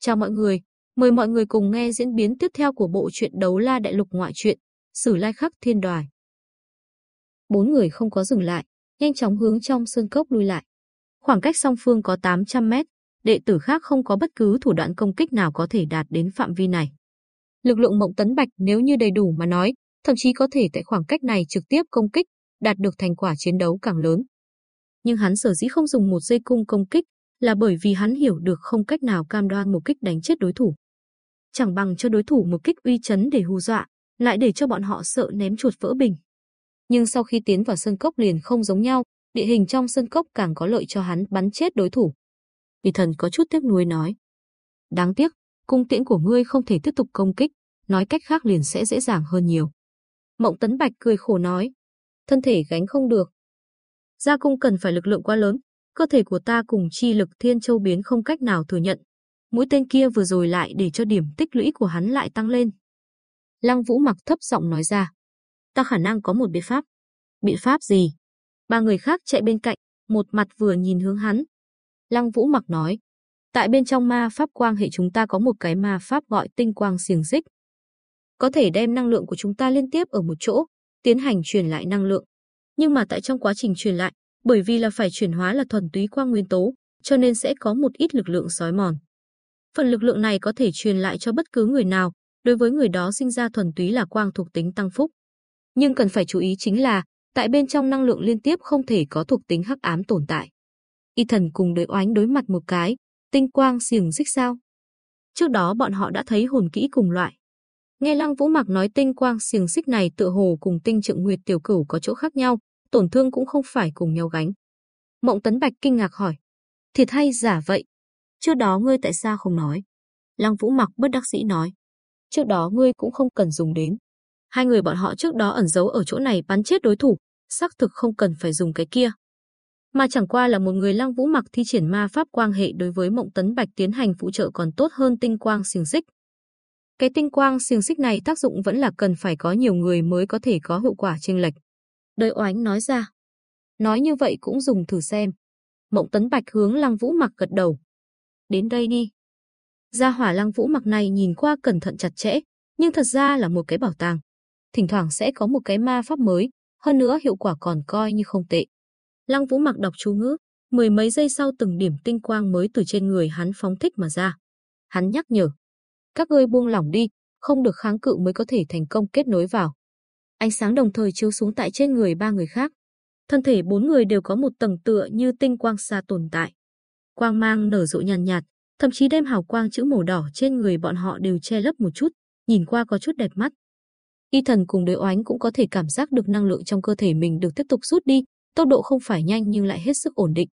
Chào mọi người, mời mọi người cùng nghe diễn biến tiếp theo của bộ truyện Đấu La Đại Lục ngoại truyện, Sử Lai Khắc Thiên Đoài. Bốn người không có dừng lại, nhanh chóng hướng trong sơn cốc lui lại. Khoảng cách song phương có 800 mét, đệ tử khác không có bất cứ thủ đoạn công kích nào có thể đạt đến phạm vi này. Lực lượng Mộng Tấn Bạch nếu như đầy đủ mà nói, thậm chí có thể tại khoảng cách này trực tiếp công kích, đạt được thành quả chiến đấu càng lớn. Nhưng hắn sở dĩ không dùng một dây cung công kích, là bởi vì hắn hiểu được không cách nào cam đoan một kích đánh chết đối thủ. Chẳng bằng cho đối thủ một kích uy chấn để hù dọa, lại để cho bọn họ sợ ném chuột vỡ bình. Nhưng sau khi tiến vào sân cốc liền không giống nhau, địa hình trong sân cốc càng có lợi cho hắn bắn chết đối thủ. Vì thần có chút tiếc nuối nói. Đáng tiếc, cung tiễn của ngươi không thể tiếp tục công kích, nói cách khác liền sẽ dễ dàng hơn nhiều. Mộng Tấn Bạch cười khổ nói. Thân thể gánh không được. Gia cung cần phải lực lượng quá lớn, cơ thể của ta cùng chi lực thiên châu biến không cách nào thừa nhận. Mũi tên kia vừa rồi lại để cho điểm tích lũy của hắn lại tăng lên. Lăng Vũ mặc thấp giọng nói ra. Ta khả năng có một biện pháp. Biện pháp gì? Ba người khác chạy bên cạnh, một mặt vừa nhìn hướng hắn. Lăng Vũ mặc nói. Tại bên trong ma pháp quang hệ chúng ta có một cái ma pháp gọi tinh quang xiềng xích. Có thể đem năng lượng của chúng ta liên tiếp ở một chỗ, tiến hành truyền lại năng lượng. Nhưng mà tại trong quá trình truyền lại, bởi vì là phải chuyển hóa là thuần túy quang nguyên tố, cho nên sẽ có một ít lực lượng sói mòn. Phần lực lượng này có thể truyền lại cho bất cứ người nào, đối với người đó sinh ra thuần túy là quang thuộc tính tăng phúc. Nhưng cần phải chú ý chính là, tại bên trong năng lượng liên tiếp không thể có thuộc tính hắc ám tồn tại. Y thần cùng đối oánh đối mặt một cái, tinh quang xiềng xích sao. Trước đó bọn họ đã thấy hồn kỹ cùng loại. Nghe Lăng Vũ Mặc nói tinh quang xiềng xích này tựa hồ cùng tinh trượng nguyệt tiểu cửu có chỗ khác nhau, tổn thương cũng không phải cùng nhau gánh. Mộng Tấn Bạch kinh ngạc hỏi, thiệt hay giả vậy? Trước đó ngươi tại sao không nói? Lăng Vũ Mặc bất đắc dĩ nói, trước đó ngươi cũng không cần dùng đến. Hai người bọn họ trước đó ẩn giấu ở chỗ này bắn chết đối thủ, xác thực không cần phải dùng cái kia. Mà chẳng qua là một người Lăng Vũ Mặc thi triển ma pháp quang hệ đối với Mộng Tấn Bạch tiến hành phụ trợ còn tốt hơn tinh quang xiềng xích. Cái tinh quang xiềng xích này tác dụng vẫn là cần phải có nhiều người mới có thể có hiệu quả chênh lệch đời oánh nói ra. Nói như vậy cũng dùng thử xem. Mộng tấn bạch hướng lăng vũ mặc gật đầu. Đến đây đi. Gia hỏa lăng vũ mặc này nhìn qua cẩn thận chặt chẽ, nhưng thật ra là một cái bảo tàng. Thỉnh thoảng sẽ có một cái ma pháp mới, hơn nữa hiệu quả còn coi như không tệ. Lăng vũ mặc đọc chú ngữ, mười mấy giây sau từng điểm tinh quang mới từ trên người hắn phóng thích mà ra. Hắn nhắc nhở. Các ngươi buông lỏng đi, không được kháng cự mới có thể thành công kết nối vào. Ánh sáng đồng thời chiếu xuống tại trên người ba người khác. Thân thể bốn người đều có một tầng tựa như tinh quang xa tồn tại. Quang mang nở rộ nhàn nhạt, nhạt, thậm chí đem hào quang chữ màu đỏ trên người bọn họ đều che lấp một chút, nhìn qua có chút đẹp mắt. Y thần cùng đối oánh cũng có thể cảm giác được năng lượng trong cơ thể mình được tiếp tục rút đi, tốc độ không phải nhanh nhưng lại hết sức ổn định.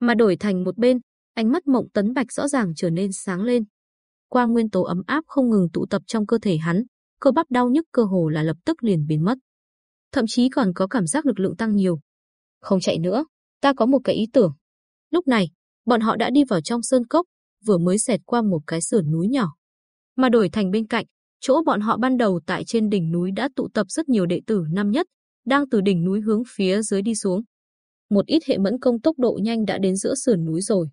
Mà đổi thành một bên, ánh mắt mộng tấn bạch rõ ràng trở nên sáng lên. qua nguyên tố ấm áp không ngừng tụ tập trong cơ thể hắn, cơ bắp đau nhức cơ hồ là lập tức liền biến mất. Thậm chí còn có cảm giác lực lượng tăng nhiều. Không chạy nữa, ta có một cái ý tưởng. Lúc này, bọn họ đã đi vào trong sơn cốc, vừa mới xẹt qua một cái sườn núi nhỏ. Mà đổi thành bên cạnh, chỗ bọn họ ban đầu tại trên đỉnh núi đã tụ tập rất nhiều đệ tử năm nhất, đang từ đỉnh núi hướng phía dưới đi xuống. Một ít hệ mẫn công tốc độ nhanh đã đến giữa sườn núi rồi.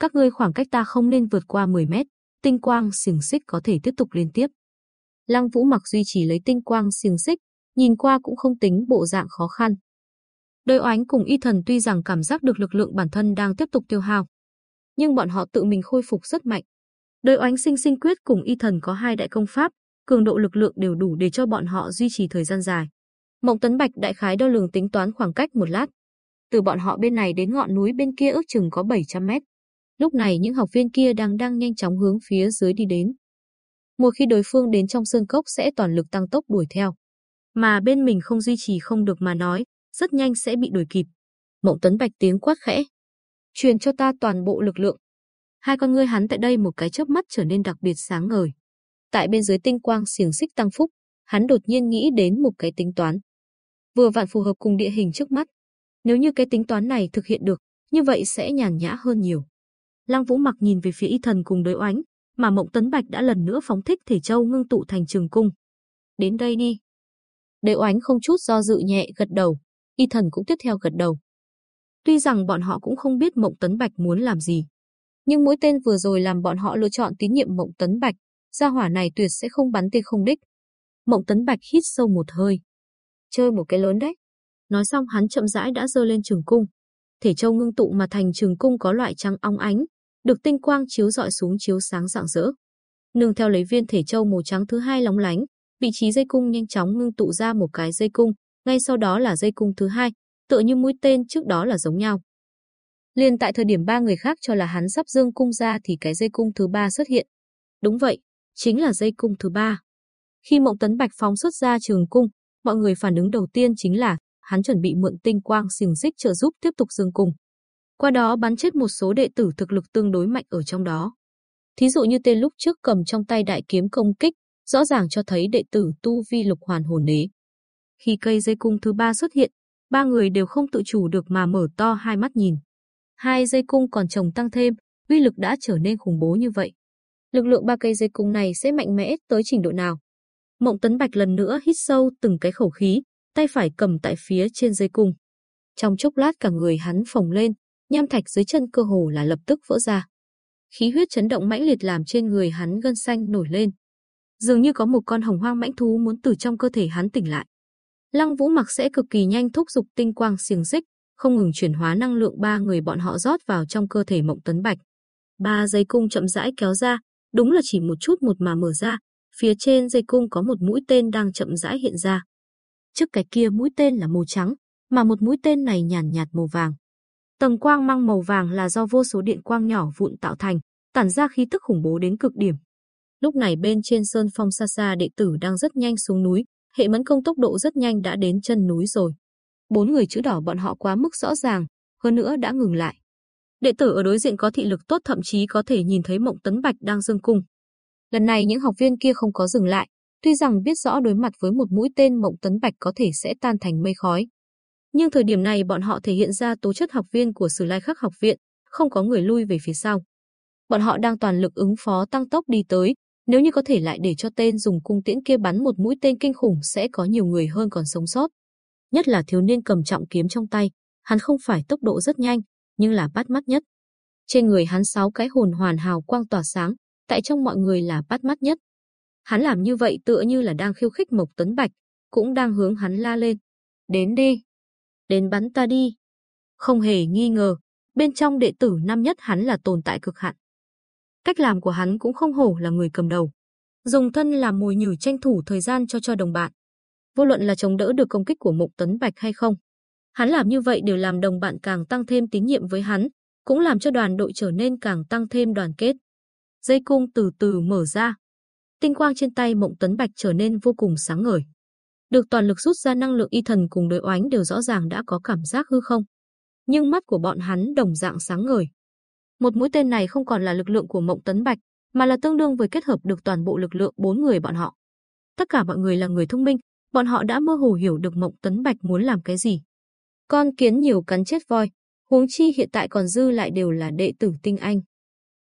Các ngươi khoảng cách ta không nên vượt qua 10 mét, tinh quang xiềng xích có thể tiếp tục liên tiếp. Lăng Vũ mặc duy trì lấy tinh quang xiềng xích, nhìn qua cũng không tính bộ dạng khó khăn. Đôi oánh cùng y thần tuy rằng cảm giác được lực lượng bản thân đang tiếp tục tiêu hao, nhưng bọn họ tự mình khôi phục rất mạnh. Đôi oánh sinh sinh quyết cùng y thần có hai đại công pháp, cường độ lực lượng đều đủ để cho bọn họ duy trì thời gian dài. Mộng Tấn Bạch đại khái đo lường tính toán khoảng cách một lát. Từ bọn họ bên này đến ngọn núi bên kia ước chừng có 700 mét. Lúc này những học viên kia đang đang nhanh chóng hướng phía dưới đi đến. Một khi đối phương đến trong sơn cốc sẽ toàn lực tăng tốc đuổi theo. Mà bên mình không duy trì không được mà nói, rất nhanh sẽ bị đuổi kịp. Mộng Tấn Bạch tiếng quát khẽ. Truyền cho ta toàn bộ lực lượng. Hai con ngươi hắn tại đây một cái chớp mắt trở nên đặc biệt sáng ngời. Tại bên dưới tinh quang xiềng xích tăng phúc, hắn đột nhiên nghĩ đến một cái tính toán. Vừa vặn phù hợp cùng địa hình trước mắt. Nếu như cái tính toán này thực hiện được, như vậy sẽ nhàn nhã hơn nhiều. Lăng Vũ Mặc nhìn về phía Y Thần cùng đối oánh, mà Mộng Tấn Bạch đã lần nữa phóng thích thể châu ngưng tụ thành trường cung. Đến đây đi. Đế oánh không chút do dự nhẹ gật đầu, y thần cũng tiếp theo gật đầu. Tuy rằng bọn họ cũng không biết Mộng Tấn Bạch muốn làm gì, Nhưng mũi tên vừa rồi làm bọn họ lựa chọn tín nhiệm Mộng Tấn Bạch, gia hỏa này tuyệt sẽ không bắn tên không đích. Mộng Tấn Bạch hít sâu một hơi. Chơi một cái lớn đấy. Nói xong hắn chậm rãi đã giơ lên trường cung. Thể châu ngưng tụ mà thành trường cung có loại trắng óng ánh, được tinh quang chiếu dọi xuống chiếu sáng rạng rỡ. Nương theo lấy viên thể châu màu trắng thứ hai lóng lánh, vị trí dây cung nhanh chóng ngưng tụ ra một cái dây cung, ngay sau đó là dây cung thứ hai, tựa như mũi tên trước đó là giống nhau. Liên tại thời điểm ba người khác cho là hắn sắp dương cung ra thì cái dây cung thứ ba xuất hiện. Đúng vậy, chính là dây cung thứ ba. Khi Mộng Tấn Bạch phóng xuất ra trường cung, mọi người phản ứng đầu tiên chính là hắn chuẩn bị mượn tinh quang xiềng xích trợ giúp tiếp tục dương cung. Qua đó bắn chết một số đệ tử thực lực tương đối mạnh ở trong đó. Thí dụ như tên lúc trước cầm trong tay đại kiếm công kích, rõ ràng cho thấy đệ tử tu vi lục hoàn hồn nế. Khi cây dây cung thứ ba xuất hiện, ba người đều không tự chủ được mà mở to hai mắt nhìn. Hai dây cung còn trồng tăng thêm, uy lực đã trở nên khủng bố như vậy. Lực lượng ba cây dây cung này sẽ mạnh mẽ tới trình độ nào? Mộng Tấn Bạch lần nữa hít sâu từng cái khẩu khí, tay phải cầm tại phía trên dây cung. Trong chốc lát cả người hắn phồng lên, nham thạch dưới chân cơ hồ là lập tức vỡ ra. Khí huyết chấn động mãnh liệt làm trên người hắn gân xanh nổi lên. Dường như có một con hồng hoang mãnh thú muốn từ trong cơ thể hắn tỉnh lại. Lăng Vũ Mặc sẽ cực kỳ nhanh thúc giục tinh quang xiềng xích, không ngừng chuyển hóa năng lượng ba người bọn họ rót vào trong cơ thể Mộng Tấn Bạch. Ba dây cung chậm rãi kéo ra, đúng là chỉ một chút một mà mở ra, phía trên dây cung có một mũi tên đang chậm rãi hiện ra. Trước cái kia mũi tên là màu trắng, mà một mũi tên này nhàn nhạt màu vàng. Tầng quang mang màu vàng là do vô số điện quang nhỏ vụn tạo thành, tản ra khí tức khủng bố đến cực điểm. Lúc này bên trên sơn phong xa xa đệ tử đang rất nhanh xuống núi, hệ mẫn công tốc độ rất nhanh đã đến chân núi rồi. Bốn người chữ đỏ bọn họ quá mức rõ ràng, hơn nữa đã ngừng lại. Đệ tử ở đối diện có thị lực tốt thậm chí có thể nhìn thấy Mộng Tấn Bạch đang dương cung. Lần này những học viên kia không có dừng lại, tuy rằng biết rõ đối mặt với một mũi tên Mộng Tấn Bạch có thể sẽ tan thành mây khói. Nhưng thời điểm này bọn họ thể hiện ra tố chất học viên của Sử Lai Khắc học viện, không có người lui về phía sau. Bọn họ đang toàn lực ứng phó tăng tốc đi tới, nếu như có thể lại để cho tên dùng cung tiễn kia bắn một mũi tên kinh khủng sẽ có nhiều người hơn còn sống sót. Nhất là thiếu niên cầm trọng kiếm trong tay, hắn không phải tốc độ rất nhanh, nhưng là bắt mắt nhất. Trên người hắn sáu cái hồn hoàn hào quang tỏa sáng, tại trong mọi người là bắt mắt nhất. Hắn làm như vậy tựa như là đang khiêu khích Mộc Tấn Bạch, cũng đang hướng hắn la lên. Đến đi, đến bắn ta đi. Không hề nghi ngờ, bên trong đệ tử năm nhất hắn là tồn tại cực hạn. Cách làm của hắn cũng không hổ là người cầm đầu. Dùng thân làm mồi nhử tranh thủ thời gian cho cho đồng bạn. Vô luận là chống đỡ được công kích của Mục Tấn Bạch hay không. Hắn làm như vậy đều làm đồng bạn càng tăng thêm tín nhiệm với hắn, cũng làm cho đoàn đội trở nên càng tăng thêm đoàn kết. Dây cung từ từ mở ra. Tinh quang trên tay Mộng Tấn Bạch trở nên vô cùng sáng ngời. Được toàn lực rút ra năng lượng y thần cùng đối oánh đều rõ ràng đã có cảm giác hư không. Nhưng mắt của bọn hắn đồng dạng sáng ngời. Một mũi tên này không còn là lực lượng của Mộng Tấn Bạch, mà là tương đương với kết hợp được toàn bộ lực lượng bốn người bọn họ. Tất cả mọi người là người thông minh, bọn họ đã mơ hồ hiểu được Mộng Tấn Bạch muốn làm cái gì. Con kiến nhiều cắn chết voi, huống chi hiện tại còn dư lại đều là đệ tử tinh anh.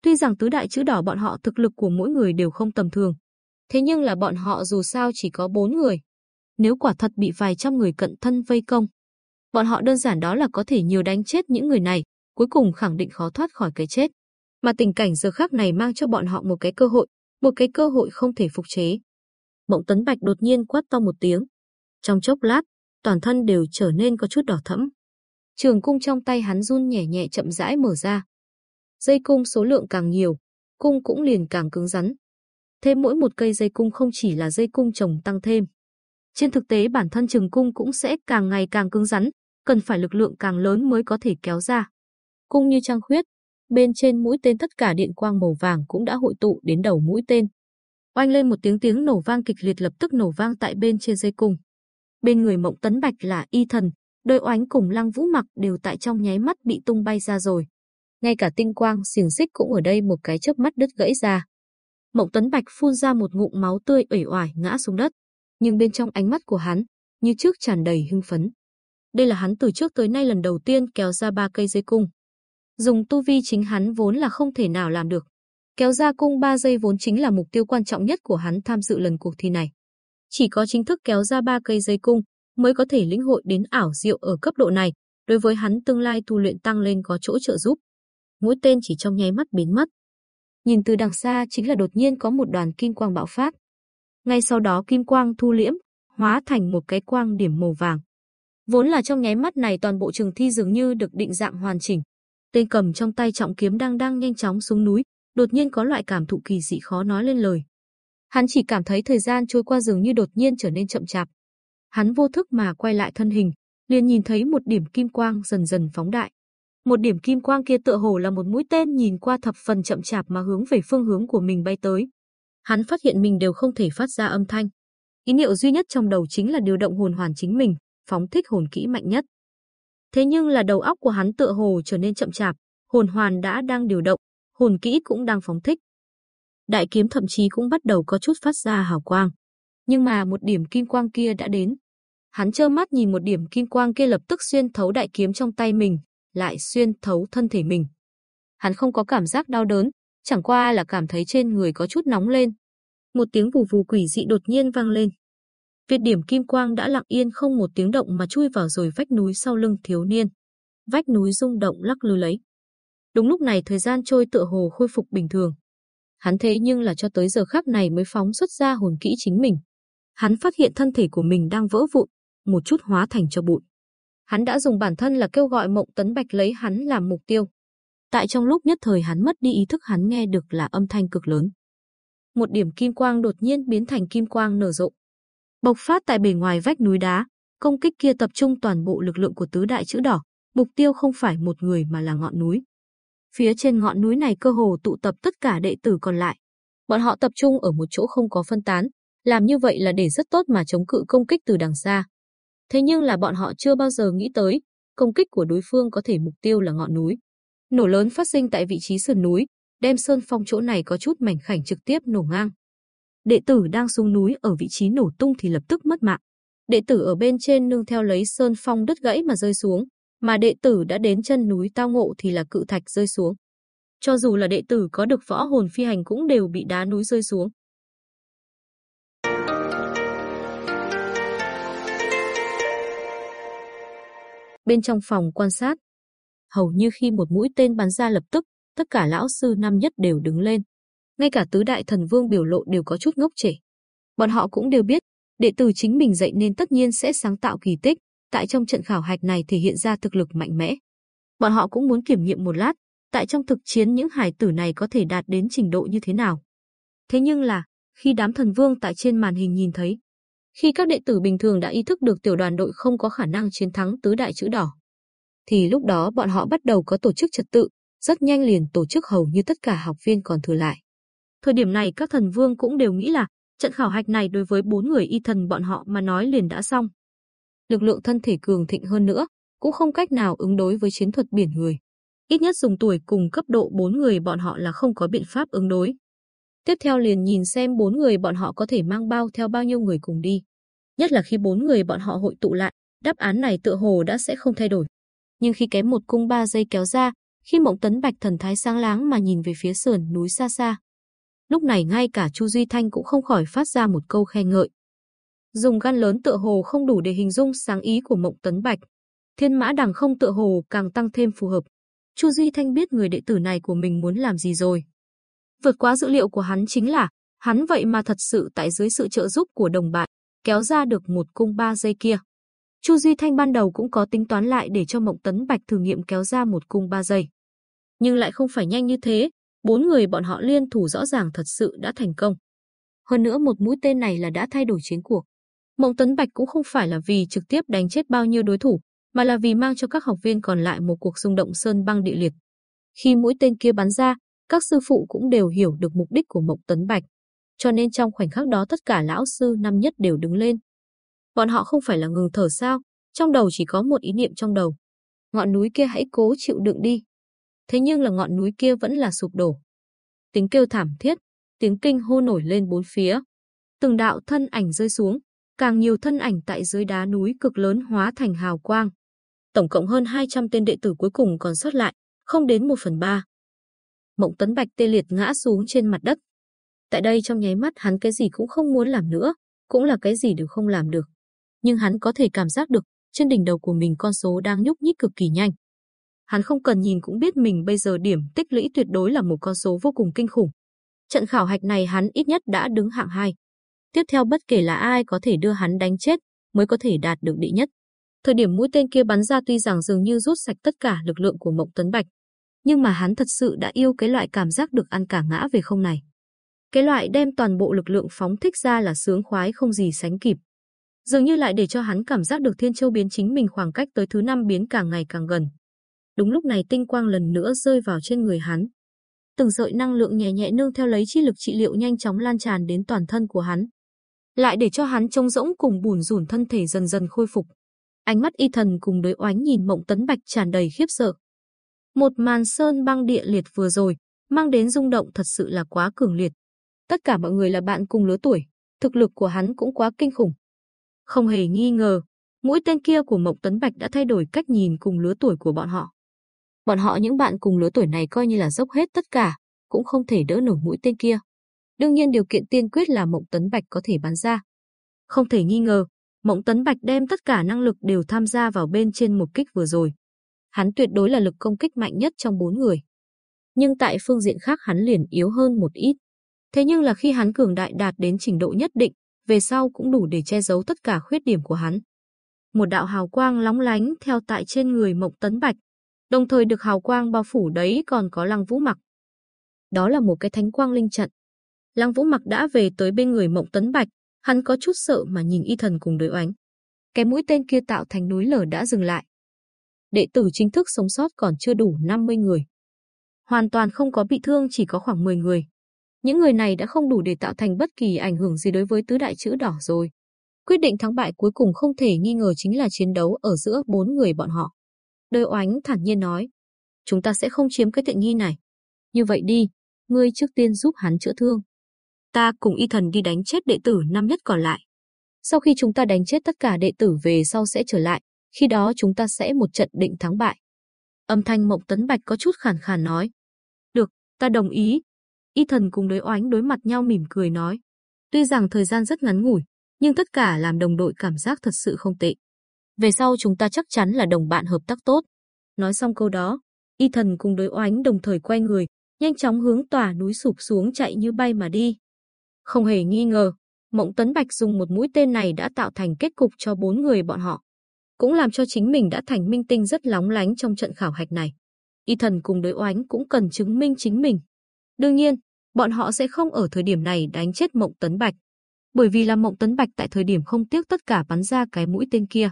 Tuy rằng tứ đại chữ đỏ bọn họ thực lực của mỗi người đều không tầm thường, thế nhưng là bọn họ dù sao chỉ có bốn người. Nếu quả thật bị vài trăm người cận thân vây công, bọn họ đơn giản đó là có thể nhiều đánh chết những người này, cuối cùng khẳng định khó thoát khỏi cái chết. Mà tình cảnh giờ khác này mang cho bọn họ một cái cơ hội, một cái cơ hội không thể phục chế. Mộng Tấn Bạch đột nhiên quát to một tiếng. Trong chốc lát, toàn thân đều trở nên có chút đỏ thẫm. Trường cung trong tay hắn run nhẹ nhẹ chậm rãi mở ra. Dây cung số lượng càng nhiều, cung cũng liền càng cứng rắn. Thêm mỗi một cây dây cung không chỉ là dây cung trồng tăng thêm. Trên thực tế bản thân trường cung cũng sẽ càng ngày càng cứng rắn, cần phải lực lượng càng lớn mới có thể kéo ra. Cung như trăng khuyết, bên trên mũi tên tất cả điện quang màu vàng cũng đã hội tụ đến đầu mũi tên. Oanh lên một tiếng tiếng nổ vang kịch liệt lập tức nổ vang tại bên trên dây cung. Bên người Mộng Tấn Bạch là Y Thần, đôi oánh cùng Lăng Vũ Mặc đều tại trong nháy mắt bị tung bay ra rồi. Ngay cả tinh quang xiềng xích cũng ở đây một cái chớp mắt đứt gãy ra. Mộng Tấn Bạch phun ra một ngụm máu tươi ủy oải ngã xuống đất, nhưng bên trong ánh mắt của hắn, như trước tràn đầy hưng phấn. Đây là hắn từ trước tới nay lần đầu tiên kéo ra ba cây dây cung. Dùng tu vi chính hắn vốn là không thể nào làm được. Kéo ra cung 3 dây vốn chính là mục tiêu quan trọng nhất của hắn tham dự lần cuộc thi này. Chỉ có chính thức kéo ra ba cây dây cung mới có thể lĩnh hội đến ảo diệu ở cấp độ này, đối với hắn tương lai tu luyện tăng lên có chỗ trợ giúp. mũi tên chỉ trong nháy mắt biến mất. Nhìn từ đằng xa chính là đột nhiên có một đoàn kim quang bạo phát. Ngay sau đó kim quang thu liễm, hóa thành một cái quang điểm màu vàng. Vốn là trong nháy mắt này toàn bộ trường thi dường như được định dạng hoàn chỉnh. Tên cầm trong tay trọng kiếm đang đang nhanh chóng xuống núi, đột nhiên có loại cảm thụ kỳ dị khó nói lên lời. Hắn chỉ cảm thấy thời gian trôi qua dường như đột nhiên trở nên chậm chạp. Hắn vô thức mà quay lại thân hình, liền nhìn thấy một điểm kim quang dần dần phóng đại. Một điểm kim quang kia tựa hồ là một mũi tên nhìn qua thập phần chậm chạp mà hướng về phương hướng của mình bay tới. Hắn phát hiện mình đều không thể phát ra âm thanh. Ý niệm duy nhất trong đầu chính là điều động hồn hoàn chính mình, phóng thích hồn kỹ mạnh nhất. Thế nhưng là đầu óc của hắn tựa hồ trở nên chậm chạp, hồn hoàn đã đang điều động, hồn kỹ cũng đang phóng thích. Đại kiếm thậm chí cũng bắt đầu có chút phát ra hào quang. Nhưng mà một điểm kim quang kia đã đến. Hắn trơ mắt nhìn một điểm kim quang kia lập tức xuyên thấu đại kiếm trong tay mình, lại xuyên thấu thân thể mình. Hắn không có cảm giác đau đớn, chẳng qua là cảm thấy trên người có chút nóng lên. Một tiếng vù vù quỷ dị đột nhiên vang lên. Việt điểm kim quang đã lặng yên không một tiếng động mà chui vào rồi vách núi sau lưng thiếu niên. Vách núi rung động lắc lư lấy. Đúng lúc này thời gian trôi tựa hồ khôi phục bình thường. Hắn thế nhưng là cho tới giờ khắc này mới phóng xuất ra hồn kỹ chính mình. Hắn phát hiện thân thể của mình đang vỡ vụn, một chút hóa thành cho bụi. Hắn đã dùng bản thân là kêu gọi Mộng Tấn Bạch lấy hắn làm mục tiêu. Tại trong lúc nhất thời hắn mất đi ý thức hắn nghe được là âm thanh cực lớn. Một điểm kim quang đột nhiên biến thành kim quang nở rộ. Bộc phát tại bề ngoài vách núi đá, công kích kia tập trung toàn bộ lực lượng của tứ đại chữ đỏ, mục tiêu không phải một người mà là ngọn núi. Phía trên ngọn núi này cơ hồ tụ tập tất cả đệ tử còn lại. Bọn họ tập trung ở một chỗ không có phân tán, làm như vậy là để rất tốt mà chống cự công kích từ đằng xa. Thế nhưng là bọn họ chưa bao giờ nghĩ tới, công kích của đối phương có thể mục tiêu là ngọn núi. Nổ lớn phát sinh tại vị trí sườn núi, đem sơn phong chỗ này có chút mảnh khảnh trực tiếp nổ ngang. Đệ tử đang xuống núi ở vị trí nổ tung thì lập tức mất mạng. Đệ tử ở bên trên nương theo lấy sơn phong đứt gãy mà rơi xuống, mà đệ tử đã đến chân núi tao ngộ thì là cự thạch rơi xuống. Cho dù là đệ tử có được võ hồn phi hành cũng đều bị đá núi rơi xuống. Bên trong phòng quan sát, hầu như khi một mũi tên bắn ra lập tức, tất cả lão sư năm nhất đều đứng lên. Ngay cả tứ đại thần vương biểu lộ đều có chút ngốc trẻ Bọn họ cũng đều biết, đệ tử chính mình dạy nên tất nhiên sẽ sáng tạo kỳ tích, tại trong trận khảo hạch này thể hiện ra thực lực mạnh mẽ. Bọn họ cũng muốn kiểm nghiệm một lát, tại trong thực chiến những hải tử này có thể đạt đến trình độ như thế nào. Thế nhưng là, khi đám thần vương tại trên màn hình nhìn thấy, khi các đệ tử bình thường đã ý thức được tiểu đoàn đội không có khả năng chiến thắng tứ đại chữ đỏ, thì lúc đó bọn họ bắt đầu có tổ chức trật tự, rất nhanh liền tổ chức hầu như tất cả học viên còn thừa lại. Thời điểm này các thần vương cũng đều nghĩ là trận khảo hạch này đối với bốn người y thần bọn họ mà nói liền đã xong. Lực lượng thân thể cường thịnh hơn nữa, cũng không cách nào ứng đối với chiến thuật biển người. Ít nhất dùng tuổi cùng cấp độ bốn người bọn họ là không có biện pháp ứng đối. Tiếp theo liền nhìn xem bốn người bọn họ có thể mang bao theo bao nhiêu người cùng đi. Nhất là khi bốn người bọn họ hội tụ lại, đáp án này tựa hồ đã sẽ không thay đổi. Nhưng khi kém một cung ba giây kéo ra, khi mộng tấn bạch thần thái sáng láng mà nhìn về phía sườn núi xa xa. Lúc này ngay cả Chu Duy Thanh cũng không khỏi phát ra một câu khen ngợi. Dùng gan lớn tựa hồ không đủ để hình dung sáng ý của mộng tấn bạch. Thiên mã đằng không tựa hồ càng tăng thêm phù hợp. Chu Duy Thanh biết người đệ tử này của mình muốn làm gì rồi. Vượt quá dữ liệu của hắn chính là, hắn vậy mà thật sự tại dưới sự trợ giúp của đồng bạn, kéo ra được một cung ba giây kia. Chu Duy Thanh ban đầu cũng có tính toán lại để cho Mộng Tấn Bạch thử nghiệm kéo ra một cung ba giây. Nhưng lại không phải nhanh như thế, bốn người bọn họ liên thủ rõ ràng thật sự đã thành công. Hơn nữa một mũi tên này là đã thay đổi chiến cuộc. Mộng Tấn Bạch cũng không phải là vì trực tiếp đánh chết bao nhiêu đối thủ, mà là vì mang cho các học viên còn lại một cuộc xung động sơn băng địa liệt. Khi mũi tên kia bắn ra, các sư phụ cũng đều hiểu được mục đích của Mộng Tấn Bạch. Cho nên trong khoảnh khắc đó tất cả lão sư năm nhất đều đứng lên. Bọn họ không phải là ngừng thở sao, trong đầu chỉ có một ý niệm trong đầu. Ngọn núi kia hãy cố chịu đựng đi. Thế nhưng là ngọn núi kia vẫn là sụp đổ. Tiếng kêu thảm thiết, tiếng kinh hô nổi lên bốn phía. Từng đạo thân ảnh rơi xuống, càng nhiều thân ảnh tại dưới đá núi cực lớn hóa thành hào quang. Tổng cộng hơn 200 tên đệ tử cuối cùng còn sót lại, không đến một phần ba. Mộng Tấn Bạch tê liệt ngã xuống trên mặt đất. Tại đây trong nháy mắt hắn cái gì cũng không muốn làm nữa, cũng là cái gì đều không làm được. Nhưng hắn có thể cảm giác được, trên đỉnh đầu của mình con số đang nhúc nhích cực kỳ nhanh. hắn không cần nhìn cũng biết mình bây giờ điểm tích lũy tuyệt đối là một con số vô cùng kinh khủng. Trận khảo hạch này hắn ít nhất đã đứng hạng 2. Tiếp theo bất kể là ai có thể đưa hắn đánh chết mới có thể đạt được đệ nhất. Thời điểm mũi tên kia bắn ra tuy rằng dường như rút sạch tất cả lực lượng của Mộng Tấn Bạch, nhưng mà hắn thật sự đã yêu cái loại cảm giác được ăn cả ngã về không này. Cái loại đem toàn bộ lực lượng phóng thích ra là sướng khoái không gì sánh kịp. Dường như lại để cho hắn cảm giác được Thiên Châu biến chính mình khoảng cách tới thứ năm biến càng ngày càng gần. Đúng lúc này tinh quang lần nữa rơi vào trên người hắn. Từng sợi năng lượng nhẹ nhẹ nương theo lấy chi lực trị liệu nhanh chóng lan tràn đến toàn thân của hắn. Lại để cho hắn trông rỗng cùng bùn rủn thân thể dần dần khôi phục. Ánh mắt y thần cùng đối oánh nhìn mộng tấn bạch tràn đầy khiếp sợ. Một màn sơn băng địa liệt vừa rồi, mang đến rung động thật sự là quá cường liệt. Tất cả mọi người là bạn cùng lứa tuổi, thực lực của hắn cũng quá kinh khủng. Không hề nghi ngờ, mũi tên kia của Mộc Tấn Bạch đã thay đổi cách nhìn cùng lứa tuổi của bọn họ. Bọn họ những bạn cùng lứa tuổi này coi như là dốc hết tất cả, cũng không thể đỡ nổi mũi tên kia. Đương nhiên điều kiện tiên quyết là Mộng Tấn Bạch có thể bắn ra. Không thể nghi ngờ, Mộng Tấn Bạch đem tất cả năng lực đều tham gia vào bên trên một kích vừa rồi. Hắn tuyệt đối là lực công kích mạnh nhất trong bốn người. Nhưng tại phương diện khác hắn liền yếu hơn một ít. Thế nhưng là khi hắn cường đại đạt đến trình độ nhất định, về sau cũng đủ để che giấu tất cả khuyết điểm của hắn. Một đạo hào quang lóng lánh theo tại trên người Mộng Tấn Bạch, đồng thời được hào quang bao phủ đấy còn có Lăng Vũ Mặc. Đó là một cái thánh quang linh trận. Lăng Vũ Mặc đã về tới bên người Mộng Tấn Bạch, hắn có chút sợ mà nhìn y thần cùng đối oánh. Cái mũi tên kia tạo thành núi lở đã dừng lại. Đệ tử chính thức sống sót còn chưa đủ 50 người. Hoàn toàn không có bị thương chỉ có khoảng 10 người. Những người này đã không đủ để tạo thành bất kỳ ảnh hưởng gì đối với tứ đại chữ đỏ rồi. Quyết định thắng bại cuối cùng không thể nghi ngờ chính là chiến đấu ở giữa bốn người bọn họ. Đôi oánh thản nhiên nói, chúng ta sẽ không chiếm cái tiện nghi này. Như vậy đi, ngươi trước tiên giúp hắn chữa thương. Ta cùng y thần đi đánh chết đệ tử năm nhất còn lại. Sau khi chúng ta đánh chết tất cả đệ tử về sau sẽ trở lại, khi đó chúng ta sẽ một trận định thắng bại. Âm thanh Mộng Tấn Bạch có chút khàn khàn nói. Được, ta đồng ý. Y thần cùng đối oánh đối mặt nhau mỉm cười nói. Tuy rằng thời gian rất ngắn ngủi, nhưng tất cả làm đồng đội cảm giác thật sự không tệ. Về sau chúng ta chắc chắn là đồng bạn hợp tác tốt. Nói xong câu đó, y thần cùng đối oánh đồng thời quay người, nhanh chóng hướng tòa núi sụp xuống chạy như bay mà đi. Không hề nghi ngờ, Mộng Tấn Bạch dùng một mũi tên này đã tạo thành kết cục cho bốn người bọn họ. Cũng làm cho chính mình đã thành minh tinh rất lóng lánh trong trận khảo hạch này. Y thần cùng đối oánh cũng cần chứng minh chính mình. Đương nhiên, bọn họ sẽ không ở thời điểm này đánh chết Mộng Tấn Bạch. Bởi vì là Mộng Tấn Bạch tại thời điểm không tiếc tất cả bắn ra cái mũi tên kia.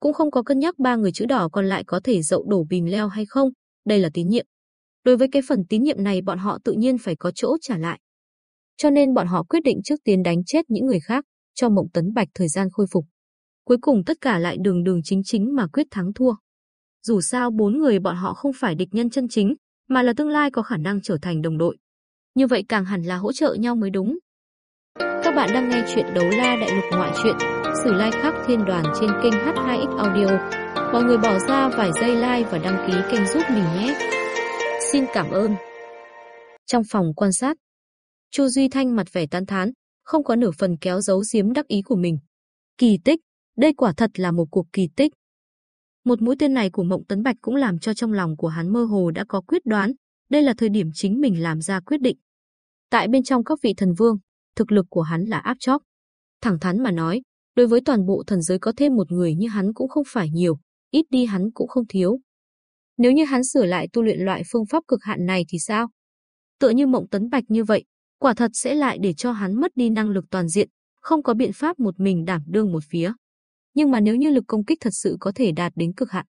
Cũng không có cân nhắc ba người chữ đỏ còn lại có thể dậu đổ bình leo hay không, đây là tín nhiệm. Đối với cái phần tín nhiệm này bọn họ tự nhiên phải có chỗ trả lại. Cho nên bọn họ quyết định trước tiên đánh chết những người khác, cho Mộng Tấn Bạch thời gian khôi phục. Cuối cùng tất cả lại đường đường chính chính mà quyết thắng thua. Dù sao bốn người bọn họ không phải địch nhân chân chính, mà là tương lai có khả năng trở thành đồng đội. Như vậy càng hẳn là hỗ trợ nhau mới đúng. Các bạn đang nghe chuyện đấu la đại lục ngoại truyện, sử lai khắc thiên đoàn trên kênh H2X Audio. Mọi người bỏ ra vài giây like và đăng ký kênh giúp mình nhé. Xin cảm ơn. Trong phòng quan sát, Chu Duy Thanh mặt vẻ tán thán, không có nửa phần kéo giấu giếm đắc ý của mình. Kỳ tích, đây quả thật là một cuộc kỳ tích. Một mũi tên này của Mộng Tấn Bạch cũng làm cho trong lòng của hắn mơ hồ đã có quyết đoán, đây là thời điểm chính mình làm ra quyết định. Tại bên trong các vị thần vương, thực lực của hắn là áp chóp. Thẳng thắn mà nói, đối với toàn bộ thần giới có thêm một người như hắn cũng không phải nhiều, ít đi hắn cũng không thiếu. Nếu như hắn sửa lại tu luyện loại phương pháp cực hạn này thì sao? Tựa như Mộng Tấn Bạch như vậy, quả thật sẽ lại để cho hắn mất đi năng lực toàn diện, không có biện pháp một mình đảm đương một phía. Nhưng mà nếu như lực công kích thật sự có thể đạt đến cực hạn,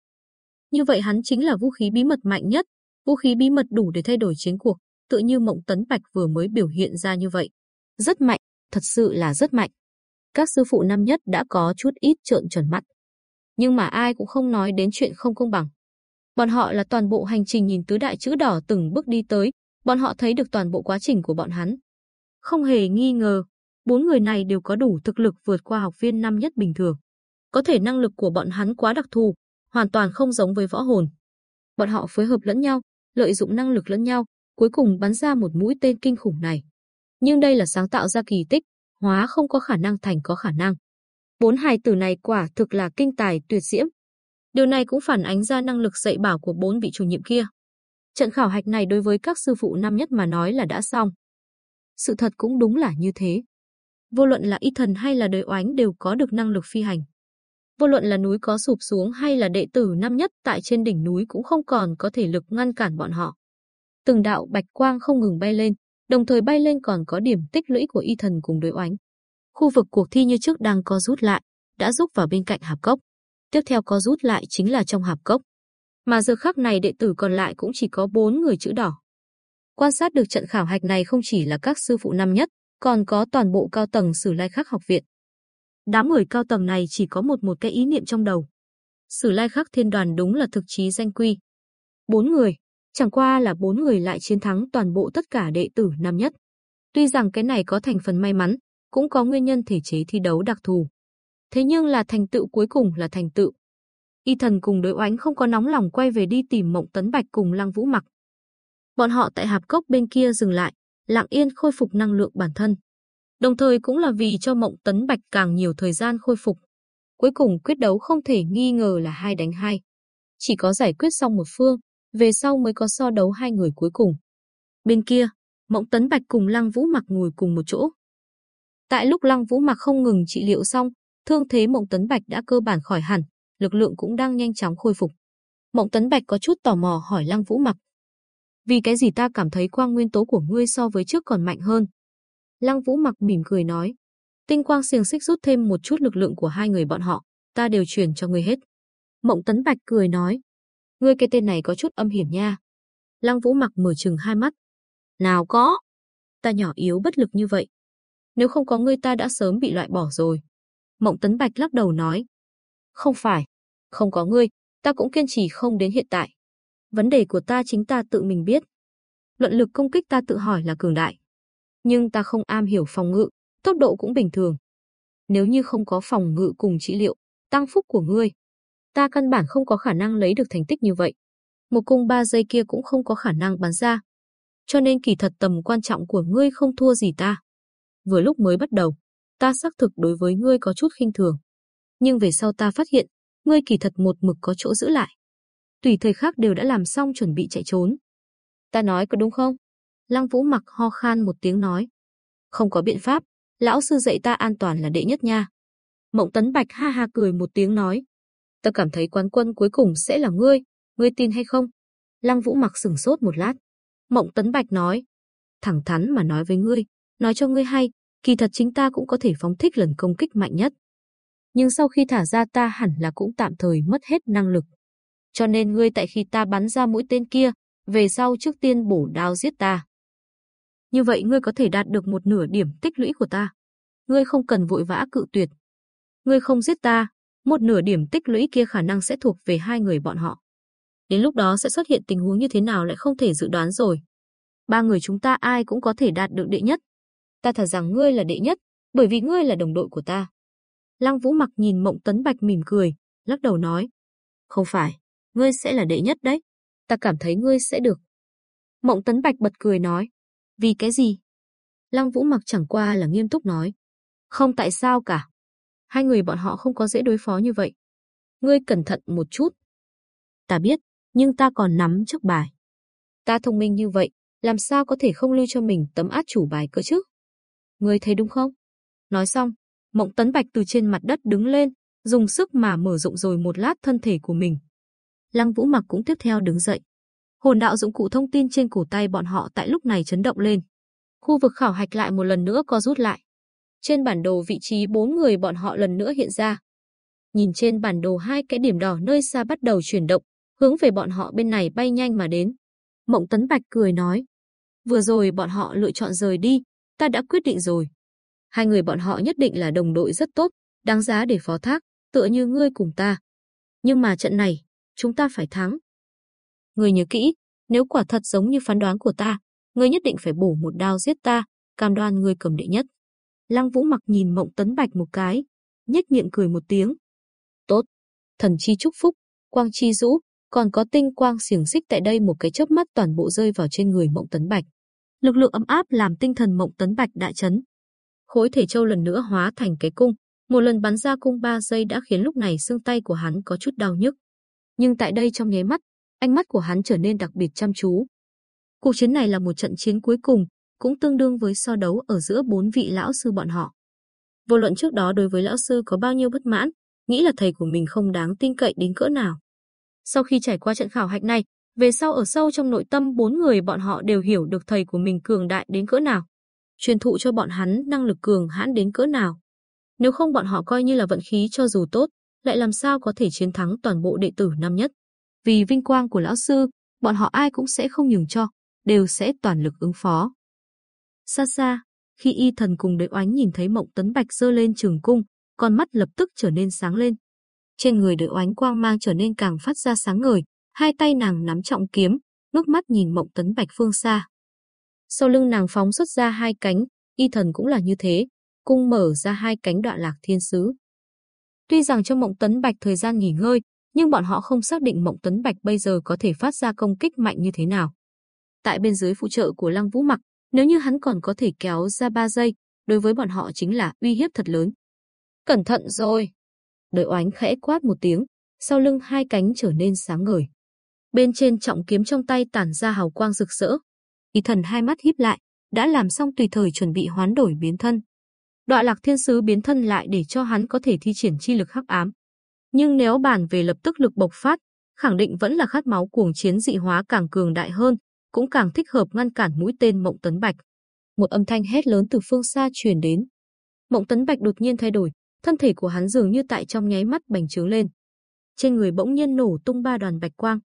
như vậy hắn chính là vũ khí bí mật mạnh nhất, vũ khí bí mật đủ để thay đổi chiến cuộc, tự như Mộng Tấn Bạch vừa mới biểu hiện ra như vậy. Rất mạnh, thật sự là rất mạnh. Các sư phụ năm nhất đã có chút ít trợn tròn mắt. Nhưng mà ai cũng không nói đến chuyện không công bằng. Bọn họ là toàn bộ hành trình nhìn tứ đại chữ đỏ từng bước đi tới, bọn họ thấy được toàn bộ quá trình của bọn hắn. Không hề nghi ngờ, bốn người này đều có đủ thực lực vượt qua học viên năm nhất bình thường. Có thể năng lực của bọn hắn quá đặc thù, hoàn toàn không giống với võ hồn. Bọn họ phối hợp lẫn nhau, lợi dụng năng lực lẫn nhau, cuối cùng bắn ra một mũi tên kinh khủng này. Nhưng đây là sáng tạo ra kỳ tích, hóa không có khả năng thành có khả năng. Bốn hài tử này quả thực là kinh tài tuyệt diễm. Điều này cũng phản ánh ra năng lực dạy bảo của bốn vị chủ nhiệm kia. Trận khảo hạch này đối với các sư phụ năm nhất mà nói là đã xong. Sự thật cũng đúng là như thế. Vô luận là y thần hay là đời oánh đều có được năng lực phi hành. Vô luận là núi có sụp xuống hay là đệ tử năm nhất tại trên đỉnh núi cũng không còn có thể lực ngăn cản bọn họ. Từng đạo bạch quang không ngừng bay lên, đồng thời bay lên còn có điểm tích lũy của y thần cùng đối oánh. Khu vực cuộc thi như trước đang co rút lại, đã rút vào bên cạnh hạp cốc. Tiếp theo co rút lại chính là trong hạp cốc. Mà giờ khắc này đệ tử còn lại cũng chỉ có bốn người chữ đỏ. Quan sát được trận khảo hạch này không chỉ là các sư phụ năm nhất, còn có toàn bộ cao tầng Sử Lai Khắc học viện. Đám người cao tầng này chỉ có một một cái ý niệm trong đầu. Sử Lai Khắc Thiên Đoàn đúng là thực chí danh quy. Bốn người, chẳng qua là bốn người lại chiến thắng toàn bộ tất cả đệ tử năm nhất. Tuy rằng cái này có thành phần may mắn, cũng có nguyên nhân thể chế thi đấu đặc thù. Thế nhưng là thành tựu cuối cùng là thành tựu. Y thần cùng đối oánh không có nóng lòng quay về đi tìm Mộng Tấn Bạch cùng Lăng Vũ Mặc. Bọn họ tại hạp cốc bên kia dừng lại, lặng yên khôi phục năng lượng bản thân. Đồng thời cũng là vì cho Mộng Tấn Bạch càng nhiều thời gian khôi phục. Cuối cùng quyết đấu không thể nghi ngờ là hai đánh hai. Chỉ có giải quyết xong một phương, về sau mới có so đấu hai người cuối cùng. Bên kia, Mộng Tấn Bạch cùng Lăng Vũ Mặc ngồi cùng một chỗ. Tại lúc Lăng Vũ Mặc không ngừng trị liệu xong, thương thế Mộng Tấn Bạch đã cơ bản khỏi hẳn, lực lượng cũng đang nhanh chóng khôi phục. Mộng Tấn Bạch có chút tò mò hỏi Lăng Vũ Mặc. Vì cái gì ta cảm thấy quang nguyên tố của ngươi so với trước còn mạnh hơn? Lăng Vũ Mặc mỉm cười nói. Tinh quang xiềng xích rút thêm một chút lực lượng của hai người bọn họ, ta đều truyền cho ngươi hết. Mộng Tấn Bạch cười nói. Ngươi cái tên này có chút âm hiểm nha. Lăng Vũ Mặc mở trừng hai mắt. Nào có. Ta nhỏ yếu bất lực như vậy. Nếu không có ngươi ta đã sớm bị loại bỏ rồi. Mộng Tấn Bạch lắc đầu nói. Không phải. Không có ngươi, ta cũng kiên trì không đến hiện tại. Vấn đề của ta chính ta tự mình biết. Luận lực công kích ta tự hỏi là cường đại. Nhưng ta không am hiểu phòng ngự, tốc độ cũng bình thường. Nếu như không có phòng ngự cùng trị liệu, tăng phúc của ngươi, ta căn bản không có khả năng lấy được thành tích như vậy. Một cung ba giây kia cũng không có khả năng bắn ra. Cho nên kỳ thật tầm quan trọng của ngươi không thua gì ta. Vừa lúc mới bắt đầu, ta xác thực đối với ngươi có chút khinh thường. Nhưng về sau ta phát hiện, ngươi kỳ thật một mực có chỗ giữ lại. Tùy thời khác đều đã làm xong chuẩn bị chạy trốn. Ta nói có đúng không? Lăng Vũ mặc ho khan một tiếng nói. Không có biện pháp, lão sư dạy ta an toàn là đệ nhất nha. Mộng Tấn Bạch ha ha cười một tiếng nói. Ta cảm thấy quán quân cuối cùng sẽ là ngươi, ngươi tin hay không? Lăng Vũ mặc sửng sốt một lát. Mộng Tấn Bạch nói. Thẳng thắn mà nói với ngươi, nói cho ngươi hay, kỳ thật chính ta cũng có thể phóng thích lần công kích mạnh nhất. Nhưng sau khi thả ra ta hẳn là cũng tạm thời mất hết năng lực. Cho nên ngươi tại khi ta bắn ra mũi tên kia, về sau trước tiên bổ đao giết ta. Như vậy ngươi có thể đạt được một nửa điểm tích lũy của ta. Ngươi không cần vội vã cự tuyệt. Ngươi không giết ta, một nửa điểm tích lũy kia khả năng sẽ thuộc về hai người bọn họ. Đến lúc đó sẽ xuất hiện tình huống như thế nào lại không thể dự đoán rồi. Ba người chúng ta ai cũng có thể đạt được đệ nhất. Ta thà rằng ngươi là đệ nhất, bởi vì ngươi là đồng đội của ta. Lăng Vũ mặc nhìn Mộng Tấn Bạch mỉm cười, lắc đầu nói. Không phải, ngươi sẽ là đệ nhất đấy. Ta cảm thấy ngươi sẽ được. Mộng Tấn Bạch bật cười nói. Vì cái gì? Lăng Vũ mặc chẳng qua là nghiêm túc nói. Không tại sao cả. Hai người bọn họ không có dễ đối phó như vậy. Ngươi cẩn thận một chút. Ta biết, nhưng ta còn nắm trước bài. Ta thông minh như vậy, làm sao có thể không lưu cho mình tấm át chủ bài cơ chứ? Ngươi thấy đúng không? Nói xong, Mộng Tấn Bạch từ trên mặt đất đứng lên, dùng sức mà mở rộng rồi một lát thân thể của mình. Lăng Vũ Mặc cũng tiếp theo đứng dậy. Hồn đạo dụng cụ thông tin trên cổ tay bọn họ tại lúc này chấn động lên. Khu vực khảo hạch lại một lần nữa co rút lại. Trên bản đồ vị trí bốn người bọn họ lần nữa hiện ra. Nhìn trên bản đồ hai cái điểm đỏ nơi xa bắt đầu chuyển động, hướng về bọn họ bên này bay nhanh mà đến. Mộng Tấn Bạch cười nói. Vừa rồi bọn họ lựa chọn rời đi, ta đã quyết định rồi. Hai người bọn họ nhất định là đồng đội rất tốt, đáng giá để phó thác, tựa như ngươi cùng ta. Nhưng mà trận này, chúng ta phải thắng. Ngươi nhớ kỹ, nếu quả thật giống như phán đoán của ta, ngươi nhất định phải bổ một đao giết ta, cam đoan ngươi cầm đệ nhất. Lăng Vũ mặc nhìn Mộng Tấn Bạch một cái, nhếch miệng cười một tiếng. Tốt, thần chi chúc phúc, quang chi rũ, còn có tinh quang xiềng xích tại đây một cái chớp mắt toàn bộ rơi vào trên người Mộng Tấn Bạch. Lực lượng ấm áp làm tinh thần Mộng Tấn Bạch đại chấn, Khối thể châu lần nữa hóa thành cái cung, một lần bắn ra cung ba giây đã khiến lúc này xương tay của hắn có chút đau nhức. nhưng tại đây trong nháy mắt, ánh mắt của hắn trở nên đặc biệt chăm chú. Cuộc chiến này là một trận chiến cuối cùng, cũng tương đương với so đấu ở giữa bốn vị lão sư bọn họ. Vô luận trước đó đối với lão sư có bao nhiêu bất mãn, nghĩ là thầy của mình không đáng tin cậy đến cỡ nào. Sau khi trải qua trận khảo hạch này, về sau ở sâu trong nội tâm bốn người bọn họ đều hiểu được thầy của mình cường đại đến cỡ nào, truyền thụ cho bọn hắn năng lực cường hãn đến cỡ nào. Nếu không bọn họ coi như là vận khí cho dù tốt, lại làm sao có thể chiến thắng toàn bộ đệ tử năm nhất. Vì vinh quang của lão sư, bọn họ ai cũng sẽ không nhường cho, đều sẽ toàn lực ứng phó. Xa xa, khi y thần cùng đế oánh nhìn thấy mộng tấn bạch dơ lên trường cung, con mắt lập tức trở nên sáng lên. Trên người đế oánh quang mang trở nên càng phát ra sáng ngời, hai tay nàng nắm trọng kiếm, ngước mắt nhìn mộng tấn bạch phương xa. Sau lưng nàng phóng xuất ra hai cánh, y thần cũng là như thế, cung mở ra hai cánh đoạn lạc thiên sứ. Tuy rằng trong mộng tấn bạch thời gian nghỉ ngơi, nhưng bọn họ không xác định mộng Tuấn bạch bây giờ có thể phát ra công kích mạnh như thế nào. Tại bên dưới phụ trợ của Lăng Vũ Mặc, nếu như hắn còn có thể kéo ra 3 giây, đối với bọn họ chính là uy hiếp thật lớn. Cẩn thận rồi! Đợi oánh khẽ quát một tiếng, sau lưng hai cánh trở nên sáng ngời. Bên trên trọng kiếm trong tay tản ra hào quang rực rỡ. Ý thần hai mắt híp lại, đã làm xong tùy thời chuẩn bị hoán đổi biến thân. Đoạ lạc thiên sứ biến thân lại để cho hắn có thể thi triển chi lực hắc ám. Nhưng nếu bàn về lập tức lực bộc phát, khẳng định vẫn là khát máu cuồng chiến dị hóa càng cường đại hơn, cũng càng thích hợp ngăn cản mũi tên Mộng Tấn Bạch. Một âm thanh hét lớn từ phương xa truyền đến. Mộng Tấn Bạch đột nhiên thay đổi, thân thể của hắn dường như tại trong nháy mắt bành trướng lên. Trên người bỗng nhiên nổ tung ba đoàn bạch quang.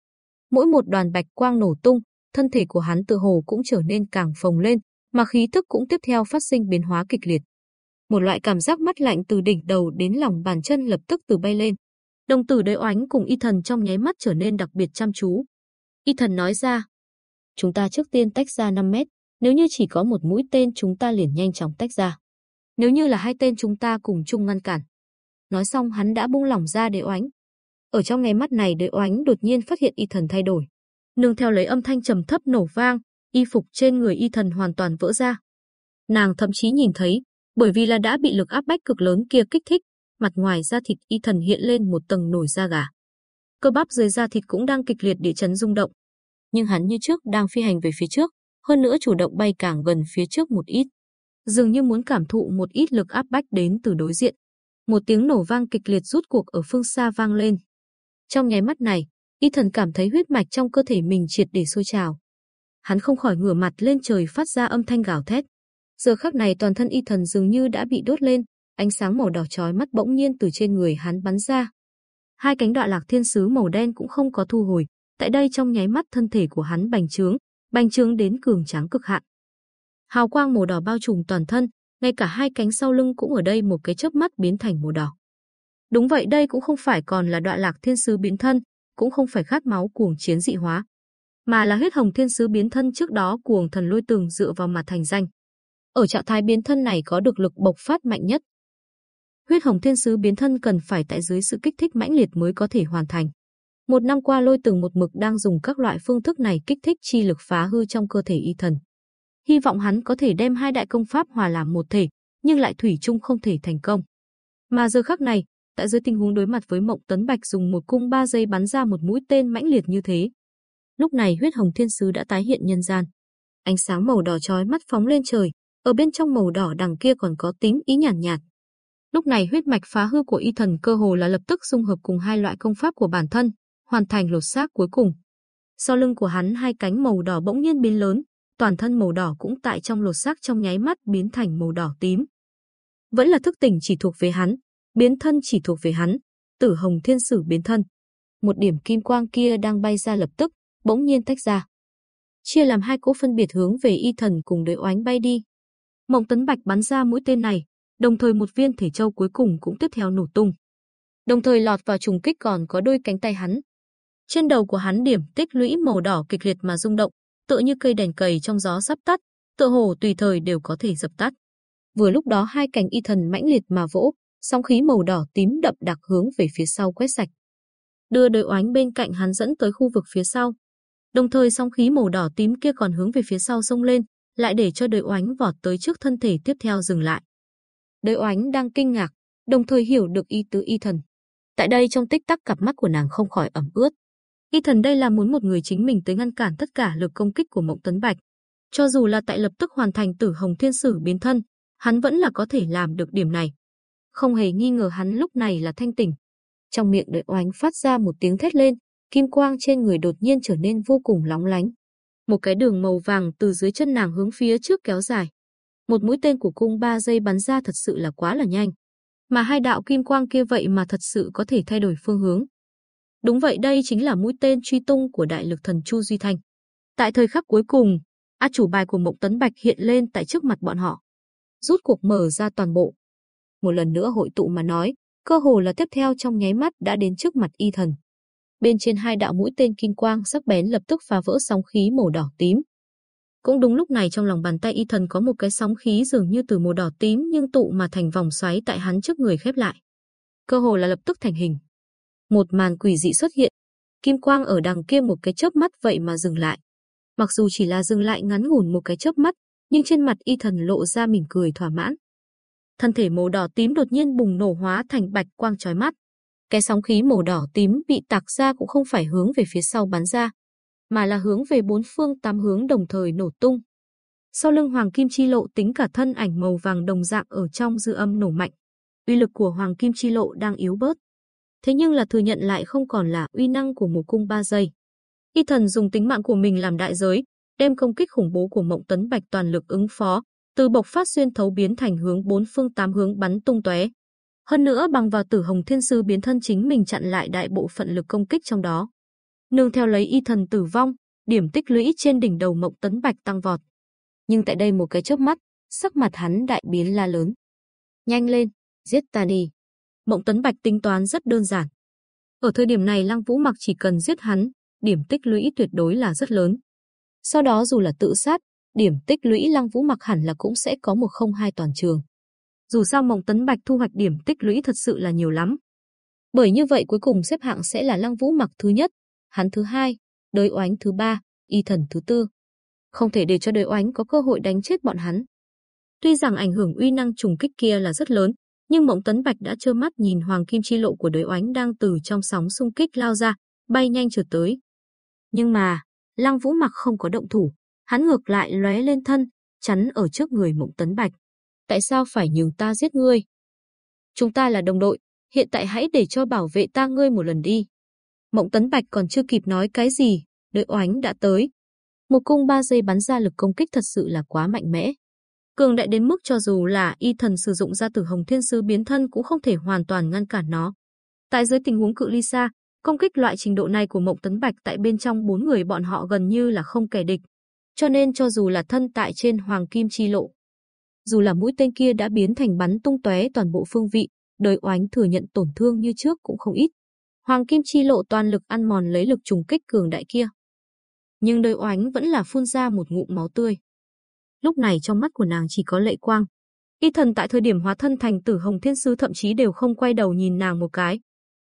Mỗi một đoàn bạch quang nổ tung, thân thể của hắn tự hồ cũng trở nên càng phồng lên, mà khí tức cũng tiếp theo phát sinh biến hóa kịch liệt. Một loại cảm giác mắt lạnh từ đỉnh đầu đến lòng bàn chân lập tức từ bay lên. Đồng tử đế oánh cùng y thần trong nháy mắt trở nên đặc biệt chăm chú. Y thần nói ra, chúng ta trước tiên tách ra 5 mét, nếu như chỉ có một mũi tên chúng ta liền nhanh chóng tách ra. Nếu như là hai tên chúng ta cùng chung ngăn cản. Nói xong hắn đã buông lỏng ra đế oánh. Ở trong ngay mắt này đế oánh đột nhiên phát hiện y thần thay đổi. Nương theo lấy âm thanh trầm thấp nổ vang, y phục trên người y thần hoàn toàn vỡ ra. Nàng thậm chí nhìn thấy, bởi vì là đã bị lực áp bách cực lớn kia kích thích, mặt ngoài da thịt y thần hiện lên một tầng nổi da gà. Cơ bắp dưới da thịt cũng đang kịch liệt địa chấn rung động, nhưng hắn như trước đang phi hành về phía trước, hơn nữa chủ động bay càng gần phía trước một ít. Dường như muốn cảm thụ một ít lực áp bách đến từ đối diện. Một tiếng nổ vang kịch liệt rút cuộc ở phương xa vang lên. Trong nháy mắt này, y thần cảm thấy huyết mạch trong cơ thể mình triệt để sôi trào. Hắn không khỏi ngửa mặt lên trời phát ra âm thanh gào thét. Giờ khắc này toàn thân y thần dường như đã bị đốt lên, ánh sáng màu đỏ chói mắt bỗng nhiên từ trên người hắn bắn ra. Hai cánh đoạn lạc thiên sứ màu đen cũng không có thu hồi, Tại đây trong nháy mắt thân thể của hắn bành trướng, bành trướng đến cường tráng cực hạn. Hào quang màu đỏ bao trùm toàn thân, ngay cả hai cánh sau lưng cũng ở đây một cái chớp mắt biến thành màu đỏ. Đúng vậy đây cũng không phải còn là đoạn lạc thiên sứ biến thân, cũng không phải khát máu cuồng chiến dị hóa, mà là huyết hồng thiên sứ biến thân trước đó cuồng thần lôi tường dựa vào mà thành danh. Ở trạng thái biến thân này có được lực bộc phát mạnh nhất. Huyết hồng thiên sứ biến thân cần phải tại dưới sự kích thích mãnh liệt mới có thể hoàn thành. Một năm qua lôi từng một mực đang dùng các loại phương thức này kích thích chi lực phá hư trong cơ thể y thần. Hy vọng hắn có thể đem hai đại công pháp hòa làm một thể, nhưng lại thủy chung không thể thành công. Mà giờ khắc này, tại dưới tình huống đối mặt với Mộng Tấn Bạch dùng một cung ba giây bắn ra một mũi tên mãnh liệt như thế. Lúc này huyết hồng thiên sứ đã tái hiện nhân gian. Ánh sáng màu đỏ chói mắt phóng lên trời, ở bên trong màu đỏ đằng kia còn có tím ý nhàn nhạt, nhạt. Lúc này huyết mạch phá hư của y thần cơ hồ là lập tức dung hợp cùng hai loại công pháp của bản thân, hoàn thành lột xác cuối cùng. Sau lưng của hắn hai cánh màu đỏ bỗng nhiên biến lớn, toàn thân màu đỏ cũng tại trong lột xác trong nháy mắt biến thành màu đỏ tím. Vẫn là thức tỉnh chỉ thuộc về hắn, biến thân chỉ thuộc về hắn, tử hồng thiên sử biến thân. Một điểm kim quang kia đang bay ra lập tức, bỗng nhiên tách ra. Chia làm hai cỗ phân biệt hướng về y thần cùng đối oánh bay đi. Mộng tấn bạch bắn ra mũi tên này, đồng thời một viên thể châu cuối cùng cũng tiếp theo nổ tung. Đồng thời lọt vào trùng kích còn có đôi cánh tay hắn, trên đầu của hắn điểm tích lũy màu đỏ kịch liệt mà rung động, tựa như cây đèn cầy trong gió sắp tắt, tựa hồ tùy thời đều có thể dập tắt. Vừa lúc đó hai cánh y thần mãnh liệt mà vỗ, sóng khí màu đỏ tím đậm đặc hướng về phía sau quét sạch. Đưa đời oánh bên cạnh hắn dẫn tới khu vực phía sau. Đồng thời sóng khí màu đỏ tím kia còn hướng về phía sau sông lên, lại để cho đời oánh vọt tới trước thân thể tiếp theo dừng lại. Đới oánh đang kinh ngạc, đồng thời hiểu được ý tứ y thần. Tại đây trong tích tắc cặp mắt của nàng không khỏi ẩm ướt. Y thần đây là muốn một người chính mình tới ngăn cản tất cả lực công kích của Mộng Tấn Bạch. Cho dù là tại lập tức hoàn thành tử hồng thiên sử biến thân, hắn vẫn là có thể làm được điểm này. Không hề nghi ngờ hắn lúc này là thanh tỉnh. Trong miệng đợi oánh phát ra một tiếng thét lên, kim quang trên người đột nhiên trở nên vô cùng lóng lánh. Một cái đường màu vàng từ dưới chân nàng hướng phía trước kéo dài. Một mũi tên của cung ba giây bắn ra thật sự là quá là nhanh. Mà hai đạo kim quang kia vậy mà thật sự có thể thay đổi phương hướng. Đúng vậy đây chính là mũi tên truy tung của đại lực thần Chu Duy Thanh. Tại thời khắc cuối cùng, át chủ bài của Mộng Tấn Bạch hiện lên tại trước mặt bọn họ. Rút cuộc mở ra toàn bộ. Một lần nữa hội tụ mà nói, cơ hồ là tiếp theo trong nháy mắt đã đến trước mặt y thần. Bên trên hai đạo mũi tên kim quang sắc bén lập tức phá vỡ sóng khí màu đỏ tím. Cũng đúng lúc này trong lòng bàn tay y thần có một cái sóng khí dường như từ màu đỏ tím nhưng tụ mà thành vòng xoáy tại hắn trước người khép lại. Cơ hồ là lập tức thành hình. Một màn quỷ dị xuất hiện, kim quang ở đằng kia một cái chớp mắt vậy mà dừng lại. Mặc dù chỉ là dừng lại ngắn ngủn một cái chớp mắt, nhưng trên mặt y thần lộ ra mỉm cười thỏa mãn. Thân thể màu đỏ tím đột nhiên bùng nổ hóa thành bạch quang chói mắt. Cái sóng khí màu đỏ tím bị tạc ra cũng không phải hướng về phía sau bắn ra, mà là hướng về bốn phương tám hướng đồng thời nổ tung. Sau lưng Hoàng Kim Chi Lộ tính cả thân ảnh màu vàng đồng dạng ở trong dư âm nổ mạnh. Uy lực của Hoàng Kim Chi Lộ đang yếu bớt. Thế nhưng là thừa nhận lại không còn là uy năng của một cung ba giây. Y thần dùng tính mạng của mình làm đại giới, đem công kích khủng bố của Mộng Tấn Bạch toàn lực ứng phó, từ bộc phát xuyên thấu biến thành hướng bốn phương tám hướng bắn tung tóe. Hơn nữa bằng vào Tử Hồng Thiên Sư biến thân chính mình chặn lại đại bộ phận lực công kích trong đó. Nương theo lấy y thần tử vong, điểm tích lũy trên đỉnh đầu Mộng Tấn Bạch tăng vọt. Nhưng tại đây một cái chớp mắt, sắc mặt hắn đại biến la lớn. Nhanh lên, giết ta đi. Mộng Tấn Bạch tính toán rất đơn giản. Ở thời điểm này Lăng Vũ Mặc chỉ cần giết hắn, điểm tích lũy tuyệt đối là rất lớn. Sau đó dù là tự sát, điểm tích lũy Lăng Vũ Mặc hẳn là cũng sẽ có một không hai toàn trường. Dù sao Mộng Tấn Bạch thu hoạch điểm tích lũy thật sự là nhiều lắm. Bởi như vậy cuối cùng xếp hạng sẽ là Lăng Vũ Mặc thứ nhất, hắn thứ hai, Đới Oánh thứ ba, Y Thần thứ tư. Không thể để cho Đới Oánh có cơ hội đánh chết bọn hắn. Tuy rằng ảnh hưởng uy năng trùng kích kia là rất lớn, nhưng Mộng Tấn Bạch đã trơ mắt nhìn Hoàng Kim Chi Lộ của Đới Oánh đang từ trong sóng xung kích lao ra, bay nhanh trượt tới. Nhưng mà, Lăng Vũ Mặc không có động thủ, hắn ngược lại lóe lên thân, chắn ở trước người Mộng Tấn Bạch. Tại sao phải nhường ta giết ngươi? Chúng ta là đồng đội, hiện tại hãy để cho bảo vệ ta ngươi một lần đi. Mộng Tấn Bạch còn chưa kịp nói cái gì, đợi oánh đã tới. Một cung ba giây bắn ra lực công kích thật sự là quá mạnh mẽ. Cường đại đến mức cho dù là y thần sử dụng ra tử hồng thiên sư biến thân cũng không thể hoàn toàn ngăn cản nó. Tại dưới tình huống cự ly xa, công kích loại trình độ này của Mộng Tấn Bạch tại bên trong bốn người bọn họ gần như là không kẻ địch. Cho nên cho dù là thân tại trên hoàng kim chi lộ, dù là mũi tên kia đã biến thành bắn tung tóe toàn bộ phương vị, đời oánh thừa nhận tổn thương như trước cũng không ít. Hoàng kim chi lộ toàn lực ăn mòn lấy lực trùng kích cường đại kia. Nhưng đời oánh vẫn là phun ra một ngụm máu tươi. Lúc này trong mắt của nàng chỉ có lệ quang. Y thần tại thời điểm hóa thân thành tử hồng thiên sư thậm chí đều không quay đầu nhìn nàng một cái.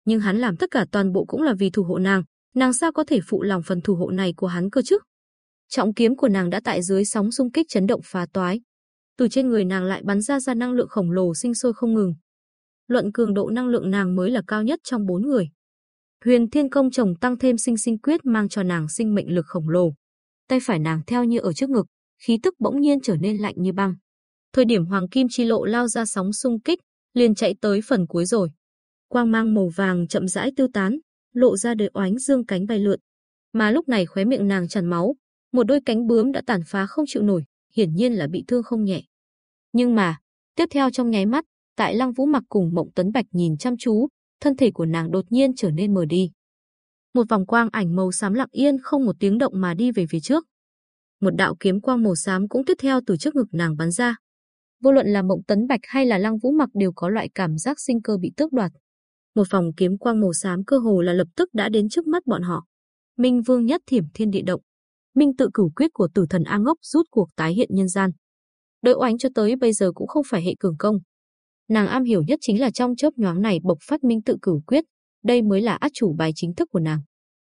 Nhưng hắn làm tất cả toàn bộ cũng là vì thủ hộ nàng, nàng sao có thể phụ lòng phần thủ hộ này của hắn cơ chứ? Trọng kiếm của nàng đã tại dưới sóng xung kích chấn động phá toái. Từ trên người nàng lại bắn ra ra năng lượng khổng lồ sinh sôi không ngừng. Luận cường độ năng lượng nàng mới là cao nhất trong bốn người. Huyền Thiên Công chồng tăng thêm sinh sinh quyết mang cho nàng sinh mệnh lực khổng lồ. Tay phải nàng theo như ở trước ngực, khí tức bỗng nhiên trở nên lạnh như băng. Thời điểm Hoàng Kim Chi Lộ lao ra sóng xung kích, liền chạy tới phần cuối rồi. Quang mang màu vàng chậm rãi tiêu tán, lộ ra đời oánh dương cánh bay lượn. Mà lúc này khóe miệng nàng tràn máu, một đôi cánh bướm đã tàn phá không chịu nổi, hiển nhiên là bị thương không nhẹ. Nhưng mà, tiếp theo trong nháy mắt, tại Lăng Vũ mặc cùng Mộng Tấn Bạch nhìn chăm chú, thân thể của nàng đột nhiên trở nên mờ đi. Một vòng quang ảnh màu xám lặng yên không một tiếng động mà đi về phía trước. Một đạo kiếm quang màu xám cũng tiếp theo từ trước ngực nàng bắn ra. Vô luận là Mộng Tấn Bạch hay là Lăng Vũ Mặc đều có loại cảm giác sinh cơ bị tước đoạt. Một vòng kiếm quang màu xám cơ hồ là lập tức đã đến trước mắt bọn họ. Minh Vương nhất thiểm thiên địa động. Minh tự cửu quyết của tử thần A Ngốc rút cuộc tái hiện nhân gian. đội oánh cho tới bây giờ cũng không phải hệ cường công. Nàng am hiểu nhất chính là trong chớp nhoáng này bộc phát minh tự cửu quyết, đây mới là át chủ bài chính thức của nàng.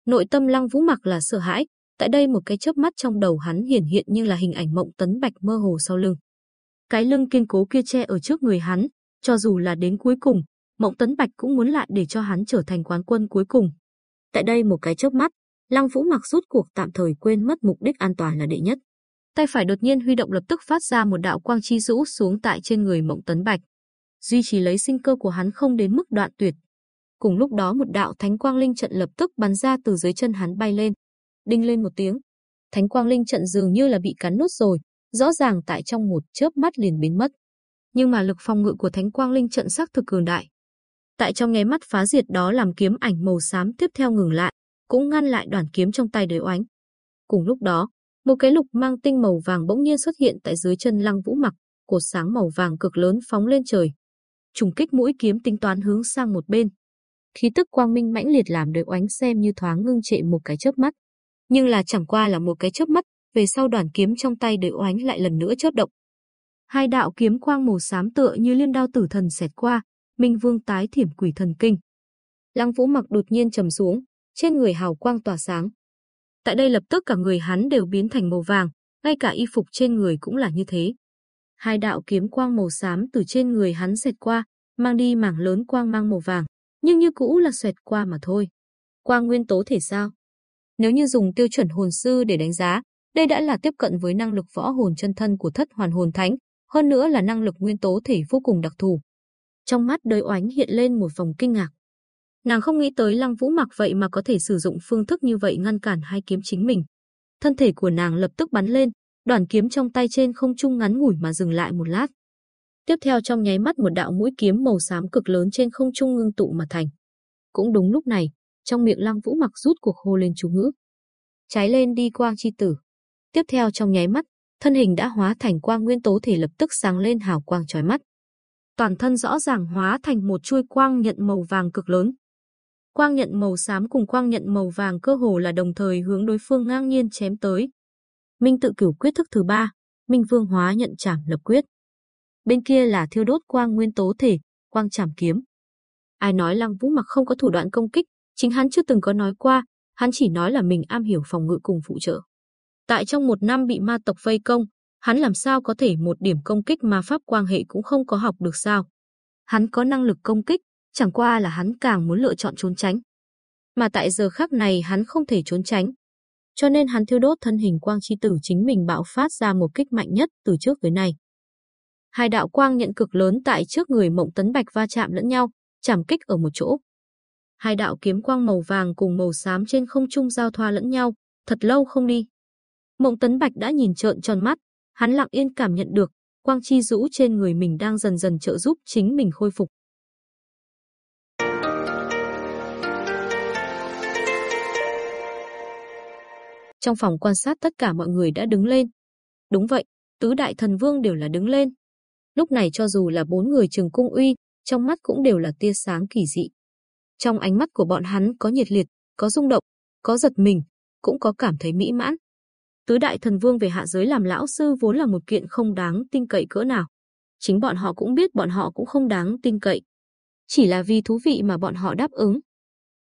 Nội tâm Lăng Vũ Mặc là sợ hãi, tại đây một cái chớp mắt trong đầu hắn hiển hiện như là hình ảnh mộng tấn bạch mơ hồ sau lưng. Cái lưng kiên cố kia che ở trước người hắn, cho dù là đến cuối cùng, Mộng Tấn Bạch cũng muốn lại để cho hắn trở thành quán quân cuối cùng. Tại đây một cái chớp mắt, Lăng Vũ Mặc rút cuộc tạm thời quên mất mục đích an toàn là đệ nhất. Tay phải đột nhiên huy động lập tức phát ra một đạo quang chi rũ xuống tại trên người Mộng Tấn Bạch. Duy trì lấy sinh cơ của hắn không đến mức đoạn tuyệt. Cùng lúc đó một đạo thánh quang linh trận lập tức bắn ra từ dưới chân hắn bay lên. Đinh lên một tiếng. Thánh quang linh trận dường như là bị cắn nốt rồi, rõ ràng tại trong một chớp mắt liền biến mất. Nhưng mà lực phòng ngự của thánh quang linh trận sắc thực cường đại. Tại trong nháy mắt phá diệt đó làm kiếm ảnh màu xám tiếp theo ngừng lại, cũng ngăn lại đoàn kiếm trong tay đời oánh. Cùng lúc đó, một cái lục mang tinh màu vàng bỗng nhiên xuất hiện tại dưới chân Lăng Vũ Mặc, cột sáng màu vàng cực lớn phóng lên trời. Trùng kích mũi kiếm tính toán hướng sang một bên. Khí tức quang minh mãnh liệt làm đời oánh xem như thoáng ngưng trệ một cái chớp mắt. Nhưng là chẳng qua là một cái chớp mắt, về sau đoàn kiếm trong tay đời oánh lại lần nữa chớp động. Hai đạo kiếm quang màu xám tựa như liên đao tử thần xẹt qua, Minh Vương tái thiểm quỷ thần kinh. Lăng Vũ Mặc đột nhiên trầm xuống, trên người hào quang tỏa sáng. Tại đây lập tức cả người hắn đều biến thành màu vàng, ngay cả y phục trên người cũng là như thế. Hai đạo kiếm quang màu xám từ trên người hắn xẹt qua, mang đi mảng lớn quang mang màu vàng, nhưng như cũ là xẹt qua mà thôi. Quang nguyên tố thể sao? Nếu như dùng tiêu chuẩn hồn sư để đánh giá, đây đã là tiếp cận với năng lực võ hồn chân thân của thất hoàn hồn thánh, hơn nữa là năng lực nguyên tố thể vô cùng đặc thù. Trong mắt đời oánh hiện lên một vòng kinh ngạc. Nàng không nghĩ tới Lăng Vũ mặc vậy mà có thể sử dụng phương thức như vậy ngăn cản hai kiếm chính mình. Thân thể của nàng lập tức bắn lên, đoàn kiếm trong tay trên không trung ngắn ngủi mà dừng lại một lát. Tiếp theo trong nháy mắt một đạo mũi kiếm màu xám cực lớn trên không trung ngưng tụ mà thành. Cũng đúng lúc này, trong miệng Lăng Vũ mặc rút cuộc hô lên chú ngữ. Trái lên đi quang chi tử. Tiếp theo trong nháy mắt, thân hình đã hóa thành quang nguyên tố thể lập tức sáng lên hào quang chói mắt. Toàn thân rõ ràng hóa thành một chuôi quang nhận màu vàng cực lớn. Quang nhận màu xám cùng quang nhận màu vàng cơ hồ là đồng thời hướng đối phương ngang nhiên chém tới. Minh tự cửu quyết thức thứ ba, Minh Vương hóa nhận trảm lập quyết. Bên kia là thiêu đốt quang nguyên tố thể, quang trảm kiếm. Ai nói Lăng Vũ mặc không có thủ đoạn công kích, chính hắn chưa từng có nói qua, hắn chỉ nói là mình am hiểu phòng ngự cùng phụ trợ. Tại trong một năm bị ma tộc vây công, hắn làm sao có thể một điểm công kích mà pháp quang hệ cũng không có học được sao? Hắn có năng lực công kích, chẳng qua là hắn càng muốn lựa chọn trốn tránh. Mà tại giờ khắc này hắn không thể trốn tránh. Cho nên hắn thiêu đốt thân hình quang chi tử chính mình bạo phát ra một kích mạnh nhất từ trước tới nay. Hai đạo quang nhận cực lớn tại trước người Mộng Tấn Bạch va chạm lẫn nhau, chạm kích ở một chỗ. Hai đạo kiếm quang màu vàng cùng màu xám trên không trung giao thoa lẫn nhau, thật lâu không đi. Mộng Tấn Bạch đã nhìn trợn tròn mắt, hắn lặng yên cảm nhận được, quang chi rũ trên người mình đang dần dần trợ giúp chính mình khôi phục. Trong phòng quan sát tất cả mọi người đã đứng lên. Đúng vậy, tứ đại thần vương đều là đứng lên. Lúc này cho dù là bốn người trường cung uy, trong mắt cũng đều là tia sáng kỳ dị. Trong ánh mắt của bọn hắn có nhiệt liệt, có rung động, có giật mình, cũng có cảm thấy mỹ mãn. Tứ đại thần vương về hạ giới làm lão sư vốn là một kiện không đáng tin cậy cỡ nào. Chính bọn họ cũng biết bọn họ cũng không đáng tin cậy. Chỉ là vì thú vị mà bọn họ đáp ứng.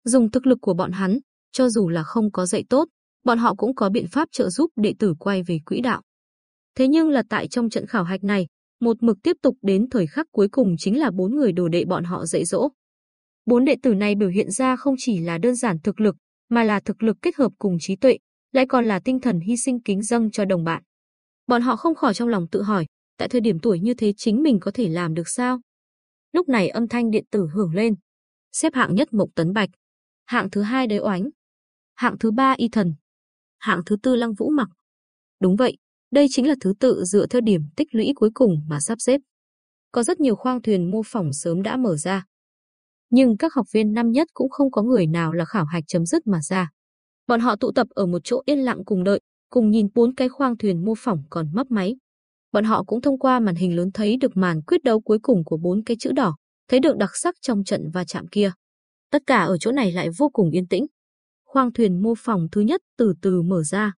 Dùng thực lực của bọn hắn, cho dù là không có dạy tốt, bọn họ cũng có biện pháp trợ giúp đệ tử quay về quỹ đạo. Thế nhưng là tại trong trận khảo hạch này, một mực tiếp tục đến thời khắc cuối cùng chính là bốn người đồ đệ bọn họ dạy dỗ. Bốn đệ tử này biểu hiện ra không chỉ là đơn giản thực lực, mà là thực lực kết hợp cùng trí tuệ, lại còn là tinh thần hy sinh kính dâng cho đồng bạn. Bọn họ không khỏi trong lòng tự hỏi, tại thời điểm tuổi như thế chính mình có thể làm được sao? Lúc này âm thanh điện tử hưởng lên. Xếp hạng nhất Mộc Tấn Bạch, hạng thứ hai Đế Oánh, hạng thứ ba Y Thần, hạng thứ tư Lăng Vũ Mặc. Đúng vậy, đây chính là thứ tự dựa theo điểm tích lũy cuối cùng mà sắp xếp. Có rất nhiều khoang thuyền mô phỏng sớm đã mở ra. Nhưng các học viên năm nhất cũng không có người nào là khảo hạch chấm dứt mà ra. Bọn họ tụ tập ở một chỗ yên lặng cùng đợi, cùng nhìn bốn cái khoang thuyền mô phỏng còn mấp máy. Bọn họ cũng thông qua màn hình lớn thấy được màn quyết đấu cuối cùng của bốn cái chữ đỏ, thấy được đặc sắc trong trận va chạm kia. Tất cả ở chỗ này lại vô cùng yên tĩnh. Khoang thuyền mô phỏng thứ nhất từ từ mở ra.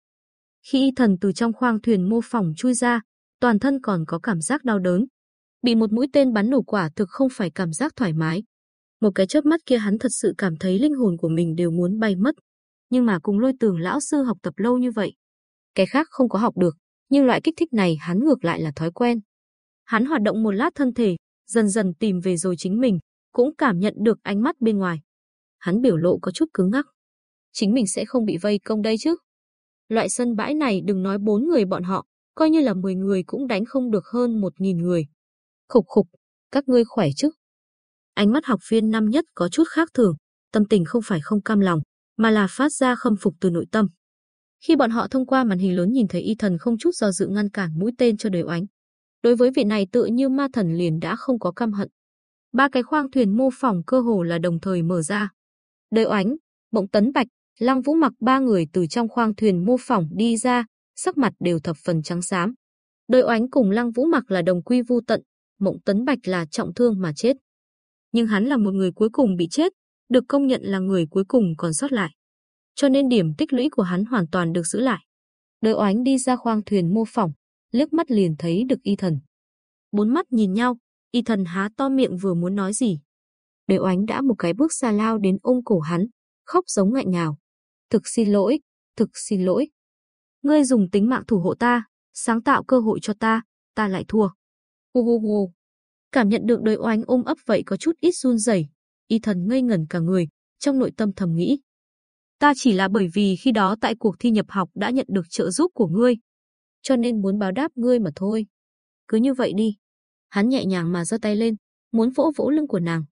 Khi y thần từ trong khoang thuyền mô phỏng chui ra, toàn thân còn có cảm giác đau đớn. Bị một mũi tên bắn nổ quả thực không phải cảm giác thoải mái. Một cái chớp mắt kia hắn thật sự cảm thấy linh hồn của mình đều muốn bay mất nhưng mà cùng lôi tường lão sư học tập lâu như vậy. Cái khác không có học được, nhưng loại kích thích này hắn ngược lại là thói quen. Hắn hoạt động một lát thân thể, dần dần tìm về rồi chính mình, cũng cảm nhận được ánh mắt bên ngoài. Hắn biểu lộ có chút cứng ngắc. Chính mình sẽ không bị vây công đây chứ? Loại sân bãi này đừng nói bốn người bọn họ, coi như là 10 người cũng đánh không được hơn một nghìn người. Khục khục, các ngươi khỏe chứ? Ánh mắt học viên năm nhất có chút khác thường, tâm tình không phải không cam lòng, mà là phát ra khâm phục từ nội tâm. Khi bọn họ thông qua màn hình lớn nhìn thấy y thần không chút do dự ngăn cản mũi tên cho đời oánh. Đối với vị này tự như ma thần liền đã không có căm hận. Ba cái khoang thuyền mô phỏng cơ hồ là đồng thời mở ra. Đời oánh, bỗng Tấn Bạch, Lăng Vũ mặc ba người từ trong khoang thuyền mô phỏng đi ra, sắc mặt đều thập phần trắng xám. Đời oánh cùng Lăng Vũ mặc là đồng quy vu tận, Mộng Tấn Bạch là trọng thương mà chết. Nhưng hắn là một người cuối cùng bị chết, được công nhận là người cuối cùng còn sót lại. Cho nên điểm tích lũy của hắn hoàn toàn được giữ lại. Đời oánh đi ra khoang thuyền mô phỏng, liếc mắt liền thấy được y thần. Bốn mắt nhìn nhau, y thần há to miệng vừa muốn nói gì. Đời oánh đã một cái bước xa lao đến ôm cổ hắn, khóc giống ngại ngào. Thực xin lỗi, thực xin lỗi. Ngươi dùng tính mạng thủ hộ ta, sáng tạo cơ hội cho ta, ta lại thua. Hu hu hu. Cảm nhận được đời oánh ôm ấp vậy có chút ít run rẩy, y thần ngây ngẩn cả người, trong nội tâm thầm nghĩ. Ta chỉ là bởi vì khi đó tại cuộc thi nhập học đã nhận được trợ giúp của ngươi, cho nên muốn báo đáp ngươi mà thôi. Cứ như vậy đi. Hắn nhẹ nhàng mà giơ tay lên, muốn vỗ vỗ lưng của nàng.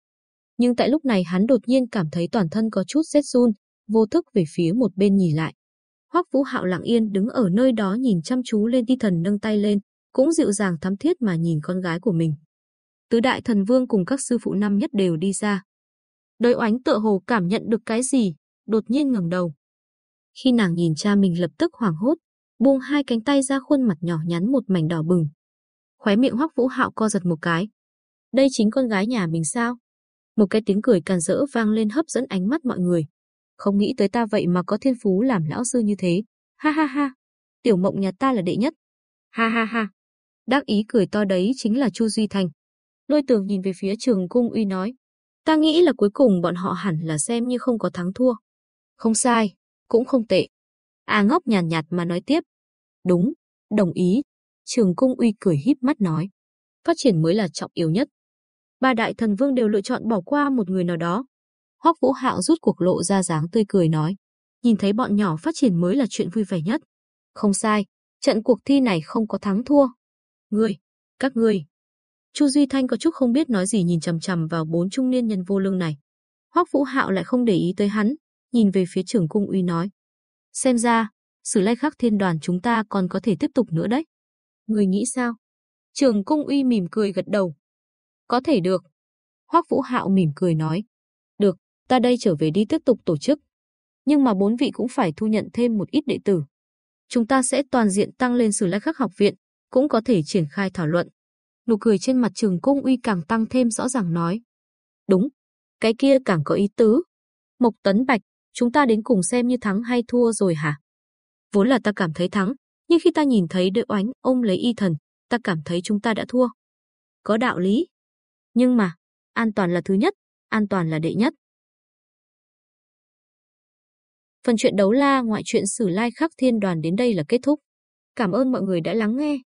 Nhưng tại lúc này hắn đột nhiên cảm thấy toàn thân có chút rét run, vô thức về phía một bên nhìn lại. Hoắc Vũ Hạo lặng yên đứng ở nơi đó nhìn chăm chú lên Ti Thần nâng tay lên, cũng dịu dàng thắm thiết mà nhìn con gái của mình. Tứ đại thần vương cùng các sư phụ năm nhất đều đi ra. Đời oánh tựa hồ cảm nhận được cái gì, đột nhiên ngẩng đầu. Khi nàng nhìn cha mình lập tức hoảng hốt, buông hai cánh tay ra khuôn mặt nhỏ nhắn một mảnh đỏ bừng. Khóe miệng Hoắc Vũ Hạo co giật một cái. Đây chính con gái nhà mình sao? Một cái tiếng cười càn rỡ vang lên hấp dẫn ánh mắt mọi người. Không nghĩ tới ta vậy mà có thiên phú làm lão sư như thế. Ha ha ha, tiểu mộng nhà ta là đệ nhất. Ha ha ha. Đắc ý cười to đấy chính là Chu Duy Thành. Lôi tường nhìn về phía trường cung uy nói. Ta nghĩ là cuối cùng bọn họ hẳn là xem như không có thắng thua. Không sai, cũng không tệ. À ngốc nhàn nhạt, nhạt mà nói tiếp. Đúng, đồng ý. Trường cung uy cười híp mắt nói. Phát triển mới là trọng yếu nhất. Ba đại thần vương đều lựa chọn bỏ qua một người nào đó. Hoắc Vũ Hạo rút cuộc lộ ra dáng tươi cười nói. Nhìn thấy bọn nhỏ phát triển mới là chuyện vui vẻ nhất. Không sai, trận cuộc thi này không có thắng thua. Ngươi, các ngươi. Chu Duy Thanh có chút không biết nói gì nhìn chằm chằm vào bốn trung niên nhân vô lương này. Hoắc Vũ Hạo lại không để ý tới hắn, nhìn về phía trưởng cung uy nói. Xem ra, sử lai khắc thiên đoàn chúng ta còn có thể tiếp tục nữa đấy. Người nghĩ sao? Trường cung uy mỉm cười gật đầu. Có thể được. Hoắc Vũ Hạo mỉm cười nói ra ta đây trở về đi tiếp tục tổ chức. Nhưng mà bốn vị cũng phải thu nhận thêm một ít đệ tử. Chúng ta sẽ toàn diện tăng lên sử lai khắc học viện, cũng có thể triển khai thảo luận. Nụ cười trên mặt trường cung uy càng tăng thêm rõ ràng nói. Đúng, cái kia càng có ý tứ. Mộc Tấn Bạch, chúng ta đến cùng xem như thắng hay thua rồi hả? Vốn là ta cảm thấy thắng, nhưng khi ta nhìn thấy đội oánh ôm lấy y thần, ta cảm thấy chúng ta đã thua. Có đạo lý. Nhưng mà, an toàn là thứ nhất, an toàn là đệ nhất. Phần chuyện đấu la, ngoại truyện sử lai khắc thiên đoàn đến đây là kết thúc. Cảm ơn mọi người đã lắng nghe.